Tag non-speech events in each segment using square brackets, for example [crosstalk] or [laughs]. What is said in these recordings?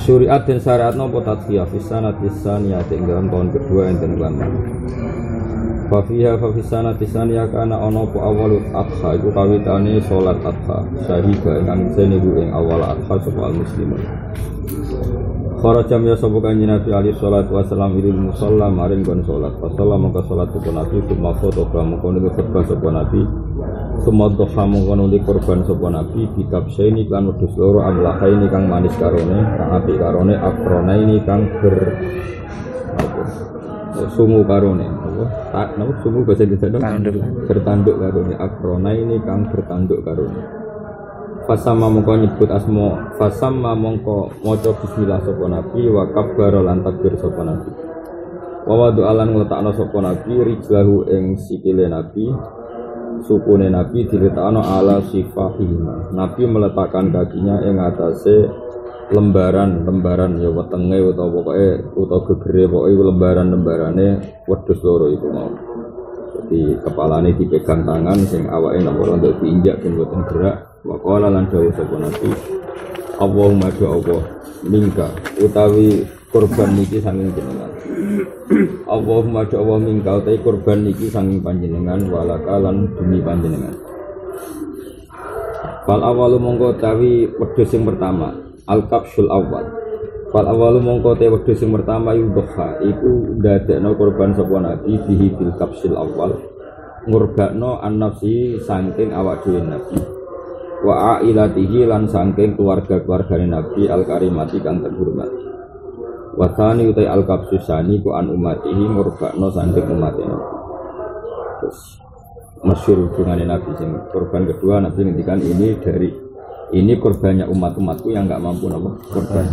Syuriat dan syariat nopo tadfiyah Fisana tisania dalam tahun kedua enten lama Fafiha fafisana tisania kana ono po awalut adha. Iku kawitane sholat adha. Syahiga ingkang senibu ing awal adha Soal muslimun Kharaja ya sapa kanjeng Nabi alaihi salatu wasallam ilil musalla maring kon salat. Fasalla mongko salat sapa Nabi summa foto kamu kono khutbah sapa Nabi. Summa doha mongko nuli korban sapa Nabi kitab saini kan wedhus loro amlaha ini kang manis karone, kang apik karone akrona ini kang ber? Sungu karone? Tak napa sungu bahasa Indonesia? Bertanduk karone, akrona ini kang bertanduk karone. Fasama mongko nyebut asmo Fasama mongko moco bismillah sopo nabi Wa kabbaro lan sopo nabi. Wa wadu alan ngletakno sopo nabi Rijlahu ing sikile nabi. Sukune nabi diletakno ala sifahima Nabi meletakkan kakinya ing atase lembaran lembaran ya wetenge utawa pokoke utawa gegere pokoke lembaran lembarane wedhus loro iku mau. Jadi kepalane dipegang tangan sing awake nomor untuk diinjak ben boten gerak wa qala lan dawuh sapa nabi Allahumma do Allah mingka utawi korban niki sanging jenengan. [clears throat] Allahumma do Allah mingka utawi korban niki sanging panjenengan walakalan demi panjenengan. Fal awalu mongko tawi wedhus sing pertama al kapsul awal Fal awalu mongko te wedhus sing pertama yudhha iku ndadekno korban sapa nabi bihi bil kapsul awal ngurbakno an nafsi saking awak dhewe nabi wa ailatihi lan saking keluarga-keluargane nabi al karimati kang terhormat wa utai al kapsusani ku an umatihi ngurbakno saking umatnya. Nabi terus masyhur hubungannya nabi sing korban kedua nabi ngendikan ini dari ini korbannya umat-umatku yang nggak mampu nopo korban.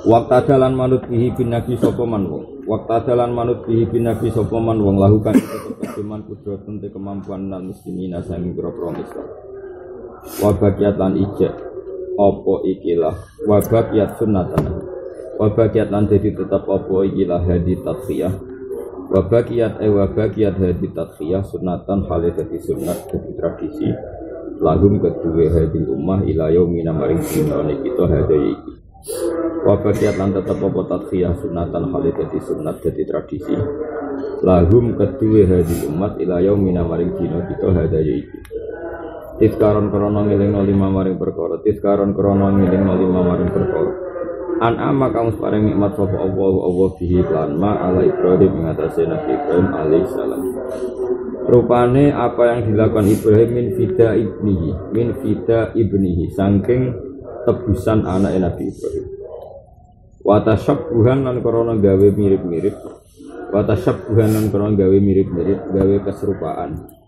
Waktu adalan manut bihi bin nabi sopoman wong? Waktu adalan manut bihi bin nabi sopoman wong? Lakukan itu kepademan kudrat tentu kemampuan dan muslimin Asami berapa Islam Wabagiat lan ijek. Opo ikilah? Wabagiat sunnatan Wabagiat lan jadi tetap opo ikilah? Hadi tatfiyah Wabagiat eh wabagiat hadi tatfiyah Sunnatan halih jadi sunnat jadi tradisi. Lahum kedua hadi ummah ilayo minamaring sinone kita hadaya iki. Wabagiat lan tetap apa tadkhiyah sunatan halid jadi sunat jadi tradisi. Lahum kedua hadi umat ilayau minamaring dino kita hadaya iki Tiskaron krono ngiling no lima maring perkara. Tiskaron krono ngiling no lima maring perkara. An ama kamu separing nikmat sopa Allah Allah bihi lan ma ala Ibrahim mengatasi Nabi Ibrahim alaihissalam Rupane apa yang dilakukan Ibrahim min fida ibnihi min fida ibnihi saking tebusan anak Nabi Ibrahim. Watasyabuhan lan korona gawe mirip-mirip. Watasyabuhan lan korona gawe mirip-mirip Gawe keserupaan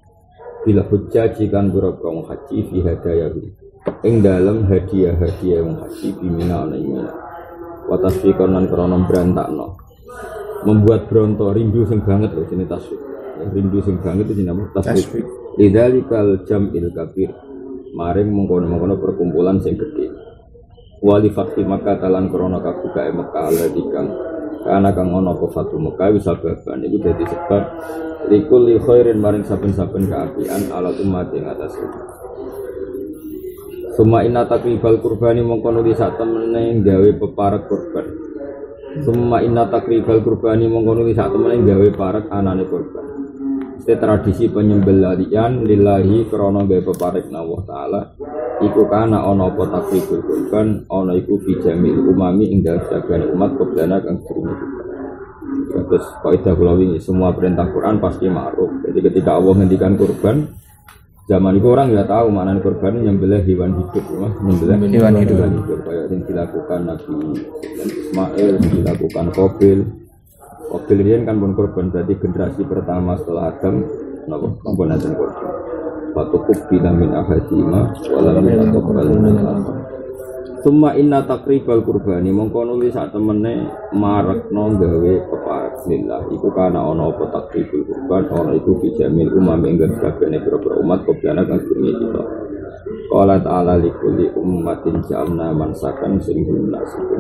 Bila hujjah jikan berokong haji fi hadayahu Ing dalam hadiah-hadiah yang haji bimina ana imina Watasfikon lan korona berantakno Membuat bronto rindu sing banget loh sini tasfik Rindu sing banget itu nama tasfik Lidzalikal jam'il kabir. Maring mengkono-mengkono perkumpulan sing gede wali fakti maka talan krono kabuka Mekah ala dikang karena kang ono apa fatu Mekah bisa baban itu jadi sebab likul li khairin maring saben-saben keapian ala umat yang atas itu Suma inna takribal kurbani mongkono di saat temene gawe peparak kurban Suma inna takribal kurbani mongkono di saat temene gawe parak anane kurban Ini tradisi penyembelian lillahi krono gawe peparik na Allah Ta'ala iku kana ana apa takribul kurban ana iku fi jamil umami ing dalem umat keblana kang kita terus kaidah kula wingi semua perintah Quran pasti ma'ruf. Jadi ketika Allah ngendikan kurban zaman itu orang nggak tahu mana kurban nyembelih hewan hidup ya nyembelih Hewan hidup. hewan hidup. Kayak yang dilakukan Nabi Ismail dilakukan Kobil Kobil ini kan pun kurban berarti generasi pertama setelah Adam Napa? Ampun nanten kurban Fatukub bila min ahadima Walam min atokbal min Summa inna takribal kurbani mongko nuli sak temene marekno gawe peparak lillah iku kana ana apa takribul kurban ana iku bijamil umam ing sakjane pira umat kopiana kang sedurunge kita. Qala ta'ala likulli ummatin ja'alna mansakan sing nasiku.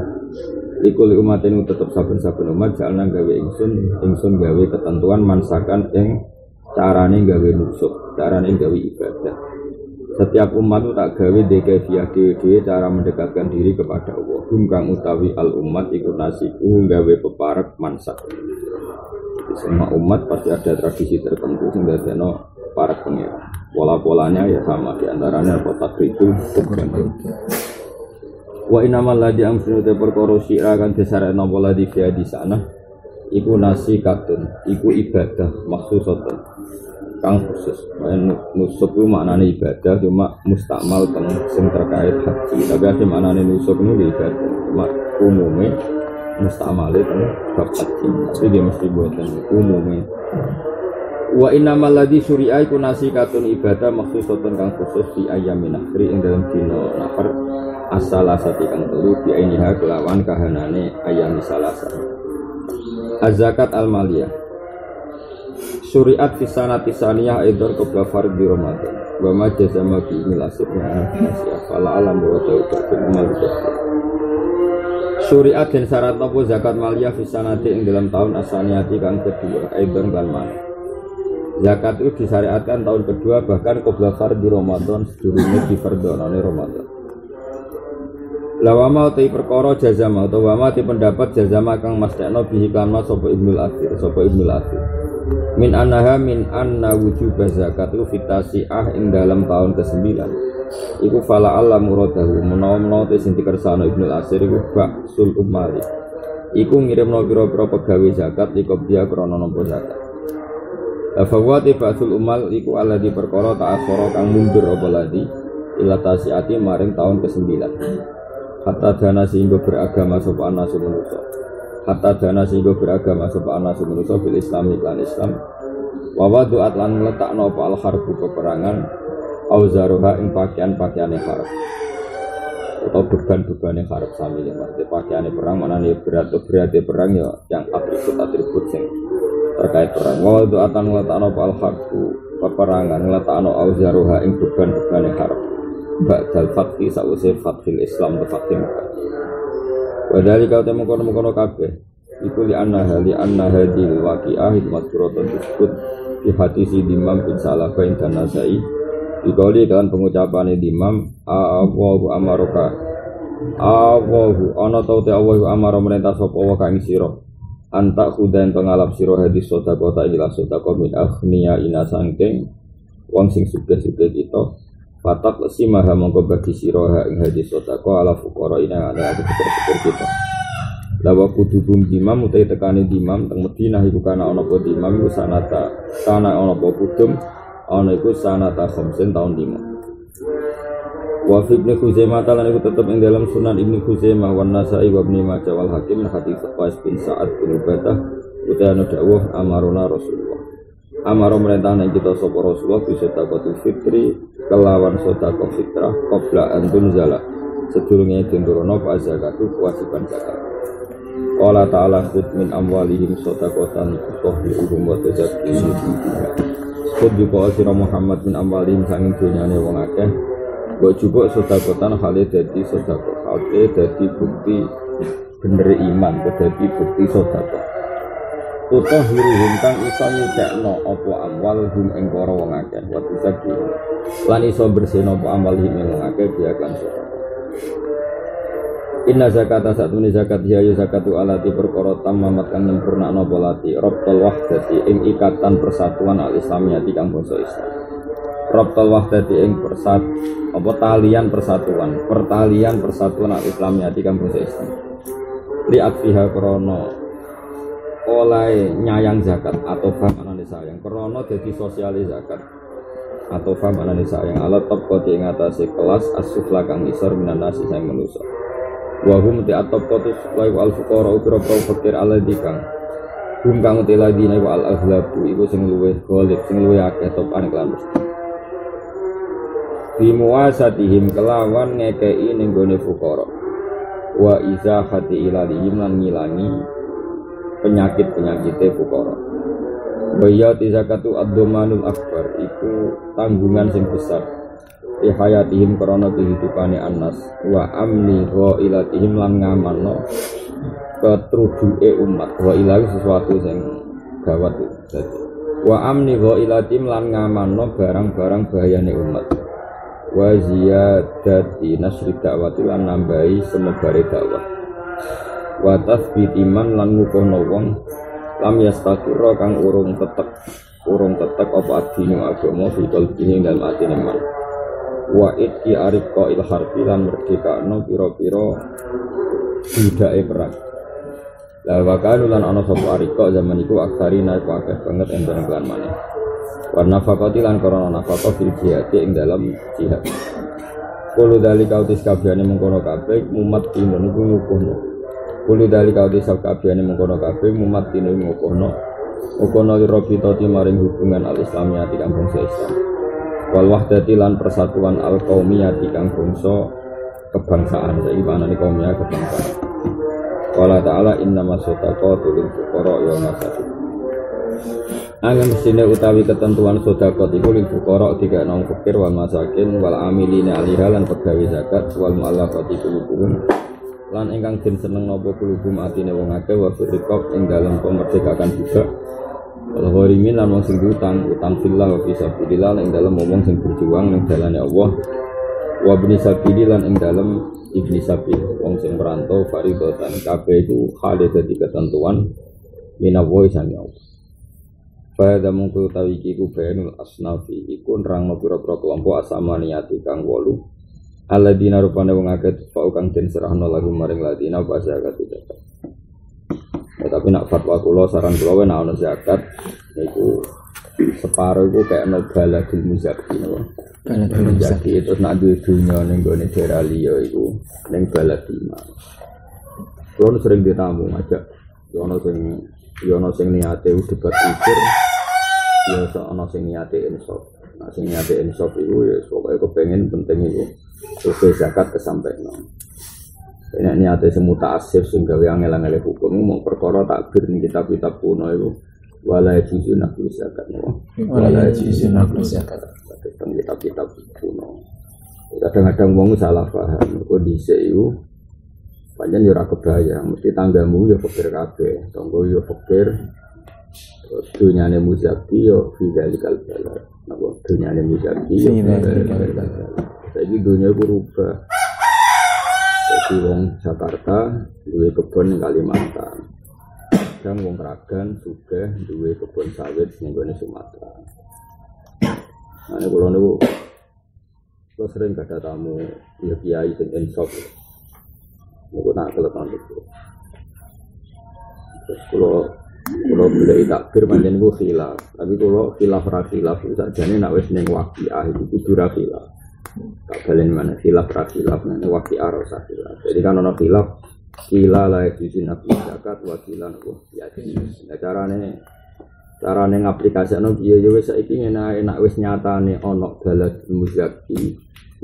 Likulli ummatin tetep saben-saben umat ja'alna gawe ingsun ingsun gawe ketentuan mansakan ing carane gawe nusuk, carane gawe ibadah. Setiap umat itu tak gawe via dewe cara mendekatkan diri kepada Allah. Hum kang utawi al umat ikut nasiku gawe peparak mansak. Di semua umat pasti ada tradisi tertentu sehingga deno para pengira. Pola-polanya ya sama di antaranya apa itu Wa inamal ladhi amsinu te perkara syi'a kan disarana pola di di sana iku nasi katun, iku ibadah maksusatun kang khusus. Nusuk itu maknanya ibadah cuma mustakmal teng sing terkait haji. Tapi ada maknanya nusuk itu ibadah cuma umumnya mustakmal itu bab haji. Tapi dia mesti buatan umumnya. Wa inna maladi syuri'a iku nasikatun ibadah maksusatun kang khusus di ayamin akhri ing dalam dino nafar as-salasati kang telu di ainiha kelawan kahanane ayam salasa. Az-zakat al-maliyah Syuriat fisana tisaniyah edor qabla fardhi Ramadan. Wa ma jazama bi milasirnya fala alam wa taubatul mal Syuriat dan syarat nopo zakat maliyah fisanati ing dalam tahun asaniyati kang kedua edor kan mana. Zakat itu disyariatkan tahun kedua bahkan qabla fardhi Ramadan sedurunge difardhonane Ramadan. Lawama utai perkara jazama atau wama ti pendapat jazama kang mastekno bihi kama sapa Ibnul Athir sapa Ibnul Athir. Min anaha min anna wujub zakat itu fitasi ah ing dalam tahun ke-9 iku fala Allah muradahu menawa-menawa te sing dikersano Ibnu Asir iku baksul umali iku ngirimno pira-pira pegawe zakat iku dia krana nampa zakat Fawa te baksul umal iku di perkara ta'akhara kang mundur apa ladi ila tasiati maring tahun ke-9 hatta dana sehingga beragama sapa anasu manusa. Hatta dana sehingga beragama sapa ana manusa fil Islam iklan Islam. Wa wadu'at lan ngletakno apa al harbu peperangan au zaruha ing pakaian-pakaiane harb atau beban-beban yang harap sami ya maksudnya pakaian perang mana nih berat berat perang ya yang atribut-atribut sing terkait perang wa itu akan ngeletakno al harbu peperangan ngeletakno au zaruha ing beban-beban yang harap. Ba'dal fakti sa'usir fathil Islam fakti Mekah. Wadali kau temu kono kono kabeh. Iku li anna hali anna hadil waqi'ah hikmat suratun disebut. Di hati si dimam bin salah bain dan nasai. Dikali kalian pengucapan dimam Awahu amaroka Awahu ana tau te awahu amaro merintah sapa wa kang sira antak kudan pengalap sira hadis sedekah ta ila sedekah min akhniya ina sangking wong sing sugih-sugih kita Fatak lesi maha mongko bagi siroha ing hadis sotako ala fukoro ina ada ada pikir-pikir kita. Lawa kudubum dimam utai tekani dimam teng Madinah iku kana ana apa dimam iku sanata kana ana apa kudum ana iku sanata khamsin tahun lima. Wa fi ibn Khuzaimah talan iku tetep ing dalam Sunan Ibnu Khuzaimah wan Nasa'i wa Ibnu Majah wal Hakim hadis Qais bin Sa'ad bin Ubadah utai anu dawuh amaruna Rasulullah. Amaro merintah nang kita sapa Rasulullah bisa takotu fitri kelawan sodako fitrah qabla antun zala sedurunge dinturono apa zakatu kewajiban zakat. Qala ta'ala khud min amwalihim sodakotan tuhliruhum wa tuzakkihim Khud juga Muhammad min amwalihim sanging dunyane wong akeh Mbok juga sodakotan hale dadi sodako Hale dadi bukti bener iman Dadi bukti sodako Tutah hiruhum kang iso nyucekno apa amwal hum ing para wong akeh wa lan iso bersihno apa amal him ing wong dia kan Inna zakata saat ini zakat ya zakatu alati perkara tamamat kang nyempurna napa lati. Rabtul wahdati ing ikatan persatuan al islamiyati kang bangsa Islam rabtul wahdati ing persat apa talian persatuan. Pertalian persatuan al islamiyati kang bangsa Islam. Li akfiha krana oleh nyayang zakat atau famanane sayang. Krana dadi sosialis zakat atau fam anani sayang. Alat top koti ing atase kelas asufla kang isor minan nasi sayang manusa. Wa hum ti atop kotus wa al fuqara ukra fakir alladzi kang hum kang ti ladina wa al aghlabu iku sing luwih golek sing luwih akeh topane kelan mesti bimuasatihim kelawan ngekei ning gone fuqara. Wa iza hati ilalihim lan ngilangi penyakit-penyakite fuqara. Wa ya zakatu ad-domanul akbar iku tanggungan sing besar. Li hayatihim krana anas. Wa amni wa ilatihim lan ngamanno ketruduke umat. Wa ilahi sesuatu sing gawat wa amni wa ilatim lan ngamanno barang-barang bahayane umat wa ziyadati nasri dakwati lan nambahi semebare dakwah. Wa tasbiti man lan ngukuhno wong lam yastaqira kang urung tetek urung tetek apa adine agama fi qalbihi dalam atine man. Wa itki arifqa il harfi lan merdekakno pira-pira budake perang. La wakanu lan ana sapa zaman iku aksari naik akeh banget ing bareng lan maneh warna fakoti lan korona nafako fil jihad ing dalam jihad. Kulo dali kautis kabiane mengkono kabeh mumat tino niku ngukuhno. Kulo dali kautis kabiane mengkono kabeh mumat tino ngukuhno. Ukono li robi toti maring hubungan al islamiyati kang bangsa Islam. Wal wahdati lan persatuan al qaumiyati kang bangsa kebangsaan. Jadi mana nih kaumnya kebangsaan. Wala ta'ala inna masyadaqatu lil fuqara ya masakin Angin mesine utawi ketentuan sodakot iku lil fuqara tiga nong fakir wal masakin wal amilina alaiha lan pegawai zakat wal mu'allafati qulubuhum lan ingkang den seneng napa kulubum atine wong akeh wa firqab ing dalem pemerdekakan juga wal gharimin lan wong sing utang utang fillah wa fi sabilillah ing dalem wong sing berjuang ning dalane Allah. Wa bini sabili lan ing dalem ibni sabil wong sing merantau faridotan kabeh iku hale dadi ketentuan minawo sami Allah Pada mungkul tawi kiku bayanul asnafi iku nerangno pira-pira kelompok asama niati kang wolu Alladzina rupane wong akeh fau kang den serahno lagu maring ladina zakat tidak. Ya, tapi nak fatwa kula saran kula nek ana zakat niku separuh iku kayak no baladul muzaki napa. Baladul Muzaki terus nak duwe dunya ning gone daerah liya iku ning baladul mal. Kulo sering ditamu ngajak ana sing ya ana sing niate debat pikir. Ya ana sing niate insaf. Nah sing niate insaf iku ya pokoke kepengen penting iku. Oke zakat kesampaian Nek niate semuta asif sing gawe angel-angel hukum mau perkara takbir ning kitab-kitab kuno iku. Wala juzu nakul zakat Wala yajuzu naklu zakat. tentang kitab-kitab kuno. Kadang-kadang wong salah paham. Kok dhisik Panjang ya ora kebayang, mesti tanggamu ya fakir kabeh, tangga ya fakir. Terus dunyane muzaki ya fi dzalikal balad. Napa dunyane muzaki ya Fi dzalikal balad. Jadi dunia itu berubah. Jadi wong Jakarta duwe kebun ning Kalimantan. Dan wong Kragan juga duwe kebun sawit ning Sumatera. Nah, ini kalau niku Lo sering gak ada tamu ya kiai sing insaf. Niku nak keleton itu. Terus kalau kalau boleh takbir panjang gue khilaf, tapi kalau khilaf ra khilaf itu sajane nak wis ning waqiah itu kudu ra khilaf. Tak balen mana khilaf ra khilaf nang waqiah ra usah khilaf. Jadi kan ono khilaf kila la yajuzu nabi zakat wa kila nopo ya Nah carane carane ngaplikasino piye ya wis saiki ngene enak wis nyatane ono baladul muzaki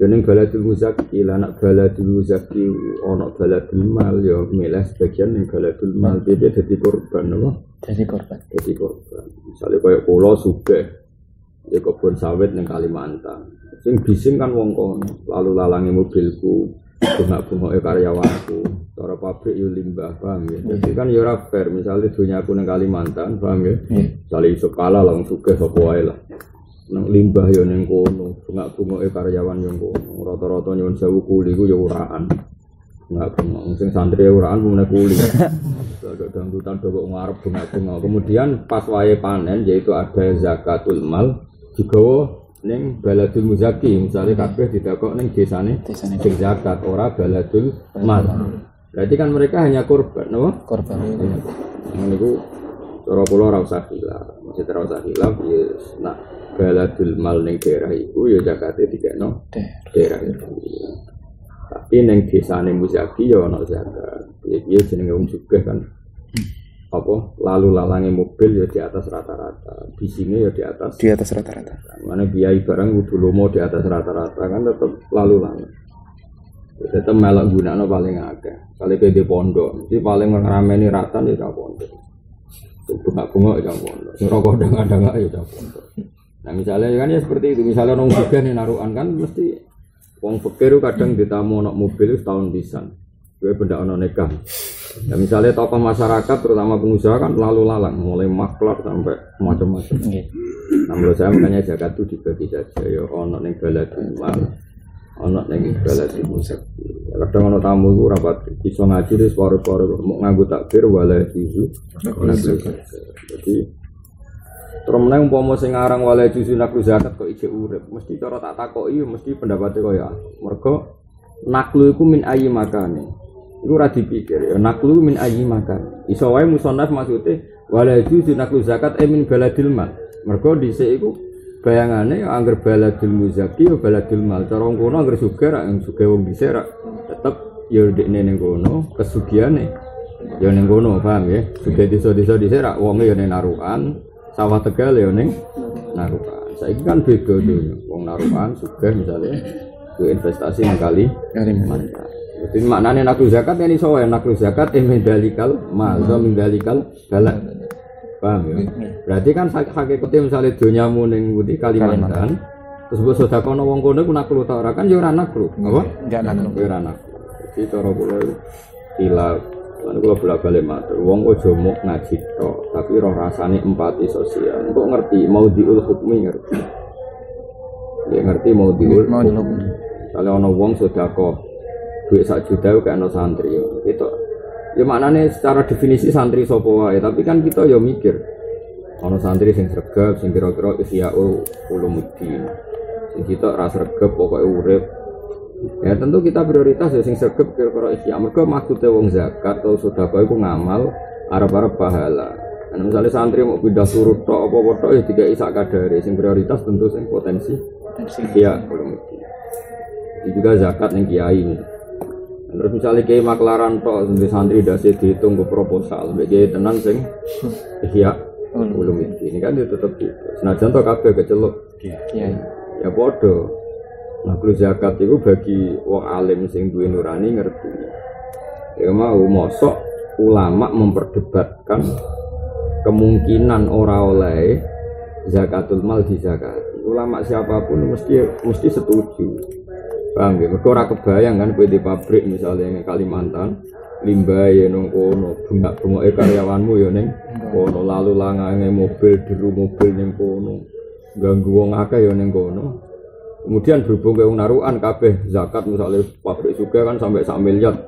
ning baladul muzaki lah nak baladul muzaki ono baladul mal ya milih sebagian ning baladul mal dia dadi korban apa? Jadi korban. dadi korban. Misalnya kayak pulau sugih ya kebun sawit ning Kalimantan. Sing bising kan wong kono lalu lalangi mobilku bunga-bunga karyawanku cara pabrik yo limbah paham ya? Jadi kan ya ora fair misalnya dunia aku Kalimantan paham ya? Iya. misalnya iso kalah sapa wae lah nang limbah yo ning kono bunga-bunga karyawan yo kono rata-rata nyuwun sewu kuli ku yo uraan Enggak bunga, sing santri ya uraan punya kuli. [laughs] Ada dangdutan dogok ngarep bunga-bunga. Kemudian pas wae panen yaitu ada zakatul mal digawa ning baladul muzaki misalnya kabeh didakok ning desane sing zakat ora baladul mal. Berarti kan mereka hanya korban, apa? korban. Ngono niku cara kula ora usah khilaf. Mesti ora usah khilaf ya nak baladul mal ning daerah iku ya zakate dikekno daerah itu. Tapi neng desane muzaki ya ana zakat. Piye-piye jenenge wong sugih kan apa lalu lalangnya mobil ya di atas rata-rata bisingnya ya di atas Di atas rata-rata. mana biaya barang kudu lomo di atas rata-rata kan tetap lalu lalang tetap melok gunakno paling akeh kali ke di pondok jadi paling ngerameni rata di cah pondok bunga-bunga ya pondok sing rokok kadang-kadang ya cah pondok nah misalnya kan ya seperti itu. Misalnya orang juga nih naruhan kan mesti wong fakir kadang ditamu nok mobil setahun pisan. Gue benda ono nikah Ya misalnya tokoh masyarakat terutama pengusaha kan lalu lalang. Mulai maklar sampai macam-macam. Nggih. Nah, menurut saya makanya zakat itu dibagi saja. Ya ono ning baladul mal, ono ning baladul musyak. Kadang ono tamu itu rapat iso ngaji wis paro-paro mau nganggo takbir wala juzu. Jadi Terus meneng umpama sing aran wala juzu naklu zakat kok ijek urip, mesti cara tak takoki mesti pendapatnya kaya mergo naklu iku min ayi makane. Iku ora dipikir ya naklu min ayi makan. Iso wae musannaf maksude wala juzu naklu zakat e min baladil mal. Mergo dhisik iku bayangane ya angger baladil muzaki ya baladil mal. Cara wong kono angger sugih ra yang wong dhisik ra tetep ya dekne ning kono kesugiane. Ya ning kono paham ya. Sugih desa-desa dhisik ra wonge ya ning narukan, sawah tegal ya ning narukan. Saiki kan beda tuh. Wong narukan sugih misalnya ke investasi yang kali Kali mana? mantap. Jadi maknanya naklu zakat ini soal naklu zakat yang mendalikal mal, atau mendalikal balak. Paham ya? Berarti kan hak- hakikatnya misalnya dunyamu ning ngendi Kalimantan, terus mbok sedekah wong kono ku naklu ta ora kan ya ora naklu. Apa? Enggak naklu. Ora naklu. Jadi cara kula iku ilah Lan kula bolak-balik matur, wong aja muk ngaji tok, tapi roh rasane empati sosial. Kok ngerti mau diul hukmi ngerti. Ya ngerti mau diul Mau diluk. Kalau ono wong sedekah duit sak juta kayak santri itu ya maknanya secara definisi santri sopo wae tapi kan kita ya mikir ono santri sing sregep sing kira-kira isya'ul ulumuddin. Sing kita ras sregep pokoknya urip. Ya tentu kita prioritas ya sing sregep kira-kira isya. Mergo maksudnya wong zakat atau sedekah iku ngamal arep-arep pahala. Nah, misalnya santri mau pindah surut tok apa-apa tok ya tiga isak kadare. Sing prioritas tentu sing potensi Iya, belum Ini juga zakat yang kiai ini. Terus misalnya kiai maklaran tok, sampai santri dasi dihitung ke proposal, sampai kiai tenan sing iya belum ini kan dia tetap gitu. Senajan to kabeh kecelok, Kiai. ya podo. Nah, kalau zakat itu bagi wong alim sing duwe nurani ngerti. Ya mau mosok ulama memperdebatkan kemungkinan ora oleh zakatul mal di zakat. Ulama siapa pun mesti mesti setuju. Paham ya? Mergo ora kebayang kan kowe di pabrik misalnya Kalimantan, limbah ya nang kono, bungak-bungoke karyawanmu ya ning kono, lalu langange mobil deru mobil ning kono. Ganggu wong akeh ya ning kono. Kemudian berhubung ke naruhan kabeh zakat misalnya pabrik juga kan sampai sak miliar.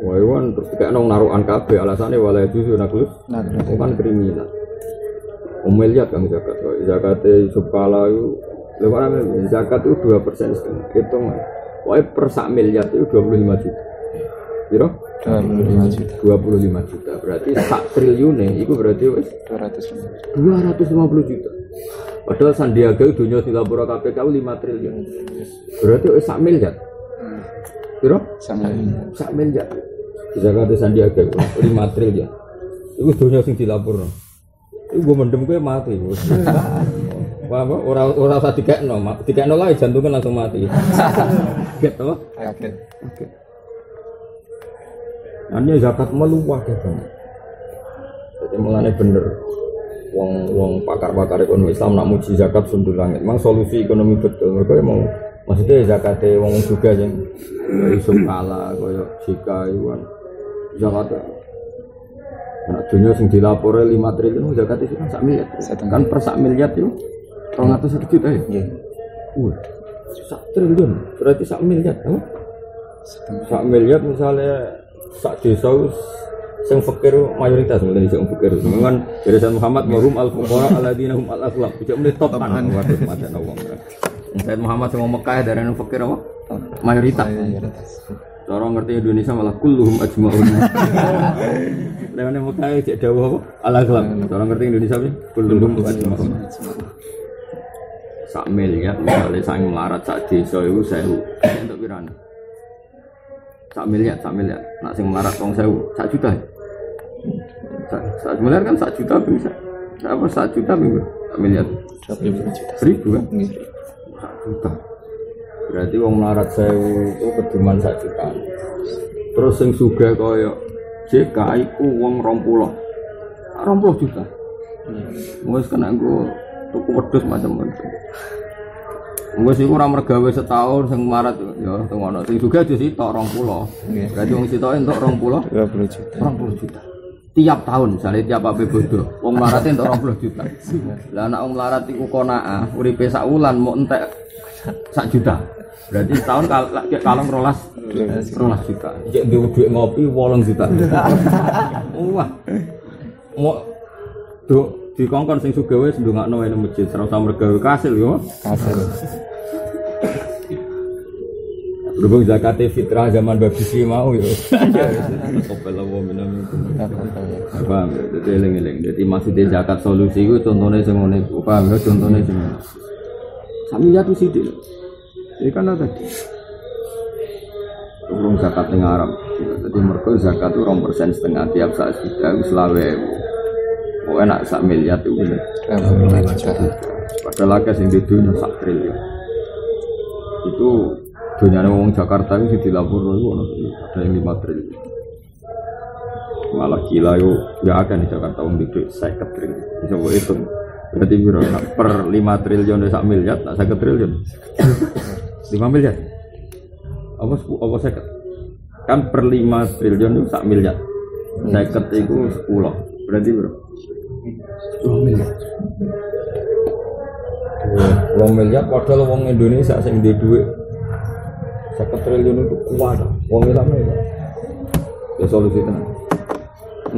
Wah, kan terus kayak nong naruhan kabeh alasannya wala itu naklus Naklu. itu kan kriminal. Um miliar kan zakat. Zakatnya subkala itu, lebaran zakat itu dua persen setengah. Hitung, wah per sak miliar itu dua puluh lima juta. Kira? 25 juta. 25 juta. Berarti sak triliunnya itu berarti wes 250. 250 juta. Padahal Sandiaga itu dunia Singapura KPK 5 triliun. Berarti wes sak miliar. Kira? Sama sak miliar. Jakarta Sandiaga itu 5 triliun. Itu dunia sing dilapor. Itu gue mendem gue mati. Wah, apa? Orang orang usah dikekno, ma- dikekno lah jantungnya langsung mati. [laughs] Gitu apa? kaget. Oke. Hanya zakat meluah gitu. Jadi mulanya bener. Wong wong pakar-pakar ekonomi Islam nak muji zakat sundul langit. Memang solusi ekonomi betul. Mereka mau maksudnya zakatnya wong juga yang dari sukala kaya jika itu kan zakat Nah, dunia sing dilapor 5 triliun zakat itu kan sak miliar. Kan per sak miliar itu 200 juta ya. Nggih. Wah, sak triliun. Berarti sak miliar. apa? Setengah. sak miliar misalnya sak desa sing fakir mayoritas mulai sing fakir. Dengan Irisan Muhammad mahum al fuqara alladzina hum al aslam tidak mulai top kan? waduh ada wong. Sayyid Muhammad ngomong kaya dari yang fakir apa? Mayoritas. Cara ngerti Indonesia malah kulluhum ajmaun. [laughs] Lewat Mekah cek dawuh apa? Al aslam cara ngerti Indonesia kulluhum ajmaun sak miliar misalnya sang melarat sak desa itu sewu untuk pirana sak miliar sak miliar nak sing melarat wong sewu sak juta Sa- Saat miliar kan satu juta bisa. Apa satu juta minggu? Satu miliar. 25 juta. Seribu kan? Satu juta. Berarti wong melarat sewu itu keduman satu juta. Terus yang suga kaya JK iku wong rompuloh. Rompuloh juta. Wes kena gue tuku wedhus macam-macam. Wes iku ora mergawe setahun sing marat ya teng ngono. Sing juga aja sitok 20. Nggih. Berarti wong sitoke entuk 20 20 juta. 20 juta. Tiap tahun misalnya tiap apa bodoh. Wong melarat entuk 20 juta. Lah anak wong melarat iku konaah uripe sak wulan mau entek sak juta. Berarti setahun kal kalong rolas rolas juta. Cek duwe ngopi 8 juta. [laughs] Wah. Mau do dikongkon sing sugih wis ndongakno nang masjid, ora usah mergawe kasil yo. Kasih. Berhubung zakat fitrah zaman babisi mau yo. Kopel wa minam Paham ya? Jadi eling-eling. Jadi maksudnya zakat solusi itu contohnya sing ngene. Paham ya? Contohnya sing ngene. Sami jatuh sithik. Ini kan ada tadi. Urung zakat ning Arab. Jadi mereka zakat itu rong persen setengah tiap saat sudah selawe. Oh enak sak miliar itu bener. 25 juta. Padahal akeh sing dunia sak triliun. Itu dunia wong Jakarta itu dilapor itu ada yang 5 triliun. Malah gila yo ya akan di Jakarta wong di duit 50 triliun. Kok hitung. Berarti biro per 5 triliun dari sak miliar, tak 50 triliun. 5 miliar. Apa apa 50? Kan per 5 triliun itu sak miliar. 50 itu 10. Berarti biro 10 miliar. Wong miliar padahal wong Indonesia sing di duit 50 triliun itu kuat. Wong Islam ya. Ya solusi tenan.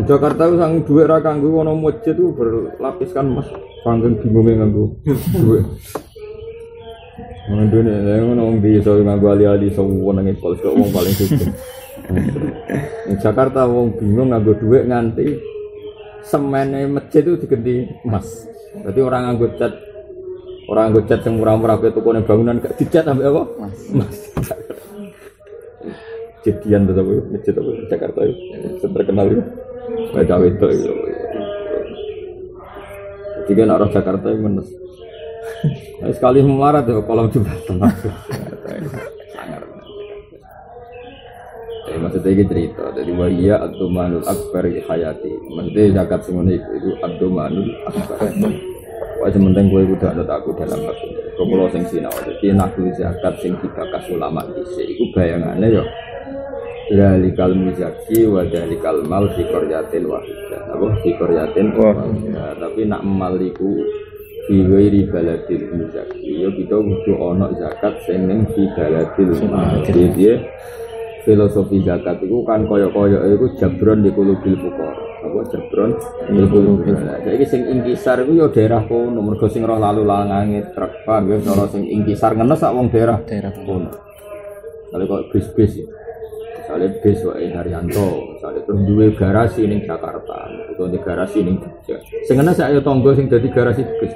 Jakarta itu sang duit ra kanggo ono masjid itu berlapiskan emas. Panggung bingung nganggo duit. Wong Indonesia ya ngono wong bisa nganggo ali-ali semua nang pol kok wong paling sugih. Jakarta wong bingung nganggo duit nganti semene masjid itu diganti emas. Jadi orang nganggo cat orang nganggo cat yang murah-murah ke toko bangunan gak dicat sampai apa? Emas. Jadian tetap itu, masjid apa Jakarta itu, terkenal itu, baca itu itu. Jika nak orang Jakarta itu menes. Sekali memarat ya kolom jembatan. [laughs] Maksudnya ini cerita dari waria atau manul akbar di hayati. Maksudnya zakat semuanya itu itu atau manul akbar. Wah sementing gue udah ada aku dalam hati. Kau pulau sing sinau jadi nakul zakat sing dibakas ulama dhisik iku bayangannya ya Dalikal muzaki wa dalikal mal fi qaryatin wahidah. Apa fi qaryatin wahidah. Tapi nak mal iku fi ghairi baladil muzaki. Ya kita kudu ana zakat sing ning fi baladil muzaki. Filosofi zakat itu kan koyo-koyo itu jabron di kulubil fuqara. Apa jabron di kulubil. Saiki sing ingkisar iku ya daerah kono, mergo sing roh lalu lalange truk paham ya cara sing ingkisar ngenes sak wong daerah Daerah kono. Kalau kok bis-bis ya. Misalnya bis wae Haryanto, misalnya terus duwe garasi ning Jakarta, atau di garasi ning Jogja. Sing ngene saya tonggo sing dadi garasi bis.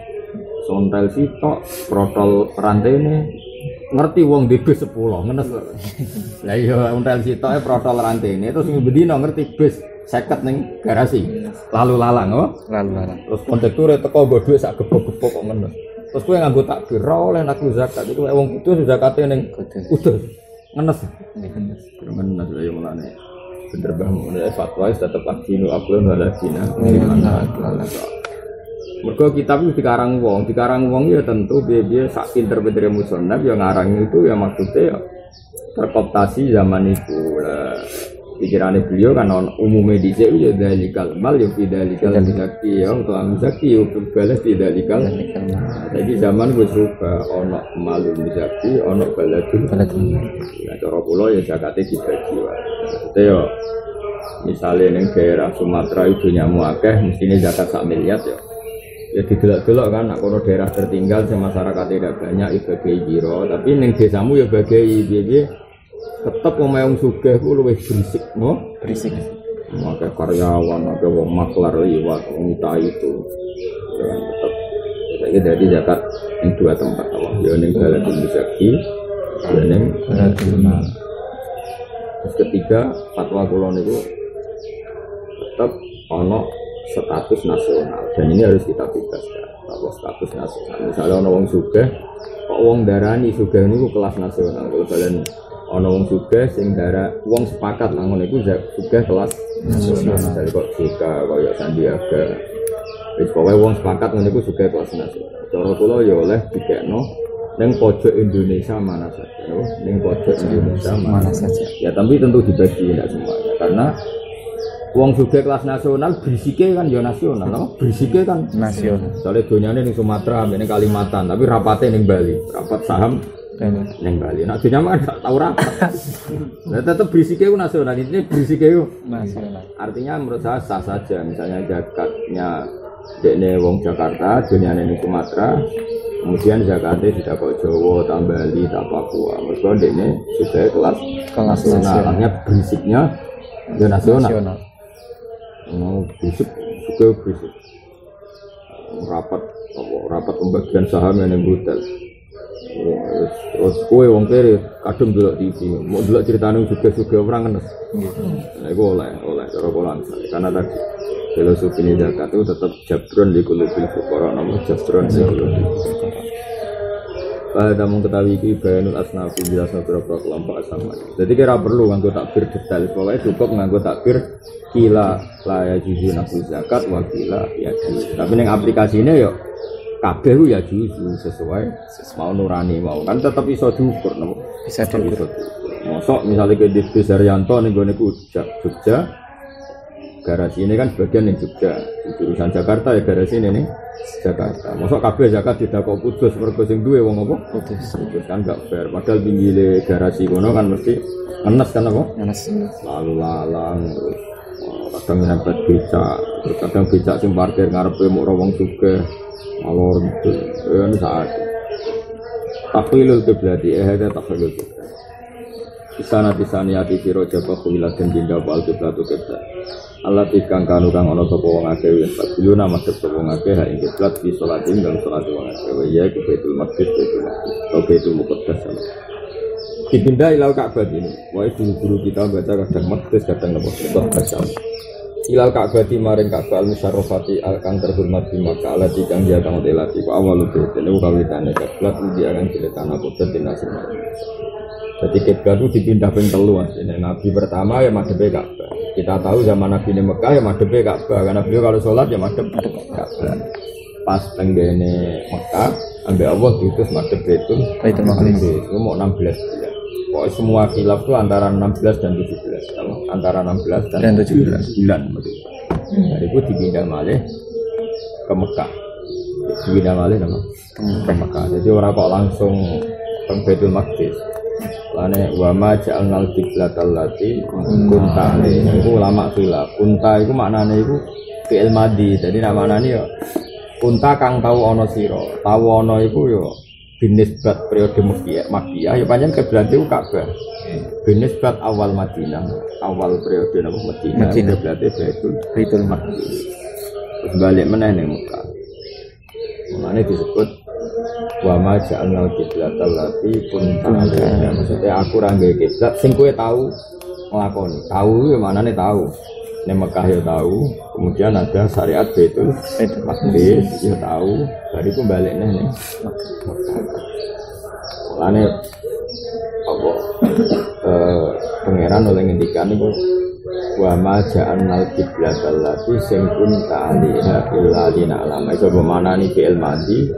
Sontel sitok, protol rantene, ngerti wong di bis 10 ngenes. Lah iya ontel sitoke protol rantene terus minggu bedino ngerti bis seket ning garasi. Lalu lalang oh. lalu lalang. Terus kondekture teko nggo dhuwit sak gepok-gepok kok ngenes. Terus kowe nganggo takbir, ora oleh nak zakat itu wong kudus zakate ning Kudus. Ngenes. Bener. Ngenes lah ya mulane. Bener banget fatwa tetep akinu aku ora dina. Mergo kitab itu dikarang wong, dikarang wong ya tentu dia sak pinter-pintere musonab ya ngarang itu ya maksudnya ya terkoptasi zaman itu lah pikirannya beliau kan on umumnya di sini ya dari kalmal ya tidak dikal zaki ya untuk amzaki ya balas tidak mal. jadi zaman gue suka ono malu zaki ono baladun. Nah, cara kula ya zakate dibagi wae. Maksudnya ya misalnya ning daerah Sumatera itu nyamu akeh mestine zakat sak miliar ya. Ya didelok-delok kan nak kono daerah tertinggal sing masyarakat tidak banyak itu bagi jiro, tapi ning desamu ya bagi piye tetep omahe wong sugih ku luwih berisik, no? Berisik. Maka karyawan, ada wong maklar liwat, wong ita itu. Ya tetep. Jadi dari zakat yang dua tempat Allah. Ya ning Baladun Muzaki, ya Mal. Terus ketiga, fatwa kula niku tetap ono status nasional. Dan ini harus kita bebaskan bahwa status nasional. Misalnya ono wong sugih kok wong darani sugih niku kelas nasional? Kalau kalian ono wong sugih sing darah wong sepakat lah ngono iku sugih kelas nasional. Misalnya kok JK kaya Sandiaga. Wis pokoke wong sepakat ngono iku sugih kelas nasional. Cara kula ya oleh dikekno ning pojok Indonesia mana saja no? ning pojok Indonesia mana Mana saja. Ya tapi tentu dibagi tidak semuanya karena uang juga kelas nasional berisiknya kan ya nasional, no? berisiknya kan Nasional. soalnya dunia ini Sumatera, ini Kalimantan, tapi rapatnya ning Bali, rapat saham ning Bali. Nah dunia mah nggak tahu rapat. [laughs] Nah tetap berisiknya itu nasional, ini berisiknya itu nasional. artinya menurut saya sah saja, misalnya zakatnya dekne wong Jakarta, dunia ini Sumatera, kemudian zakatnya tidak kok Jawa, tak Bali, tak Papua. Maksudnya dekne sudah kelas Kelas nasional, nasional. artinya berisiknya ya nasional. Nasional. Mau berisik, suka berisik. Rapat, apa, rapat pembagian saham yang yang brutal. Terus, kue wong kiri kadung dulu TV, mau dulu ceritanya juga juga orang kan. Nah, itu oleh, oleh cara pola misalnya. Karena tadi filosofi ini zakat itu tetap jabron di kulubil fukara, namun jabron di kulubil pada mengetahui iki bayanul asnafi jelas beberapa kelompok sama. Jadi kira perlu nganggo takbir detail, pokoknya cukup nganggo takbir kila la ya juzu nafsu zakat wa kila ya juzu. Tapi yang aplikasinya ya kabeh ya juzu sesuai mau nurani mau kan tetap iso diukur nopo. Bisa diukur. Mosok misalnya ke di Haryanto nih gue Jogja, Jogja garasi ini kan sebagian yang Jogja di jurusan Jakarta ya garasi ini nih Jakarta masuk kabeh zakat tidak kok kudus mergo sing duwe wong apa Putus. kudus kan gak fair padahal pinggire garasi kono kan mesti ngenes kan apa Nanas. lalu lalang terus kadang nyempet becak. Kadang becak sing parkir ngarepe mau wong sugih. Alor itu ya ini saat. Takhilul kiblati eh ada takhilul kiblat Isana pisani ati sira jaba kuwilat dan jinda wal kiblatu kiblat Allah tikang kanu kang ana sapa wong akeh wis paduluna masuk sapa wong akeh ha ing kiblat di salatin dan salat wong akeh. Ya ku baitul maqdis baitul atau baitul muqaddas dipindah ilal Ka'bah ini wah guru-guru kita baca kadang maqdis kadang apa itu baca ilal Ka'bah maring Ka'bah al musyarrafati al kang terhormat di Makkah ala kang dia kang telati ku awalu baitul lu kawitane kiblat di akan dilekan apa dan nasional jadi itu dipindah ping telu aslinya. Nabi pertama ya madhepe Ka'bah. Kita tahu zaman Nabi di Mekah ya madhepe Ka'bah. Karena beliau kalau sholat ya madhep Ka'bah. Pas tenggene Mekah, ambil Allah diutus madhep itu Baitul Maqdis. itu mau 16 bulan. Pokoknya semua khilaf itu antara 16 dan 17 Tahu? Antara 16 dan, Dan 17. bulan. Dari itu dipindah malih ke Mekah. Dipindah malih Mekah ke Mekah. Jadi orang kok langsung ke Baitul Maqdis. Lane wa ma ja'alnal qiblatal lati kunta alaiha. Iku ulama khilaf. Kunta iku maknane iku fi'il madi. Jadi nak maknane ya kunta kang tau ana sira. Tau ana iku ya binisbat periode Makkiyah, Makkiyah ya panjang kiblat iku Ka'bah. Binisbat awal Madinah, awal periode napa Madinah. Madinah. Baitul Baitul Maqdis. Maqdis. Terus balik meneh ning Mekah. Mulane disebut wa ma ja'alnal qiblatal lati kunta. Maksudnya aku ra nggawe kiblat sing kowe tahu nglakoni. Tahu ya manane tahu. Ning Mekah ya tahu, kemudian ada syariat Baitul Maqdis ya tahu, bariku balik neh ning Mulane apa eh pangeran oleh ngendikan iku wa ma ja'alnal qiblatal lati sing kunta alaiha illa lina'lama iso mbok manani fi'il madi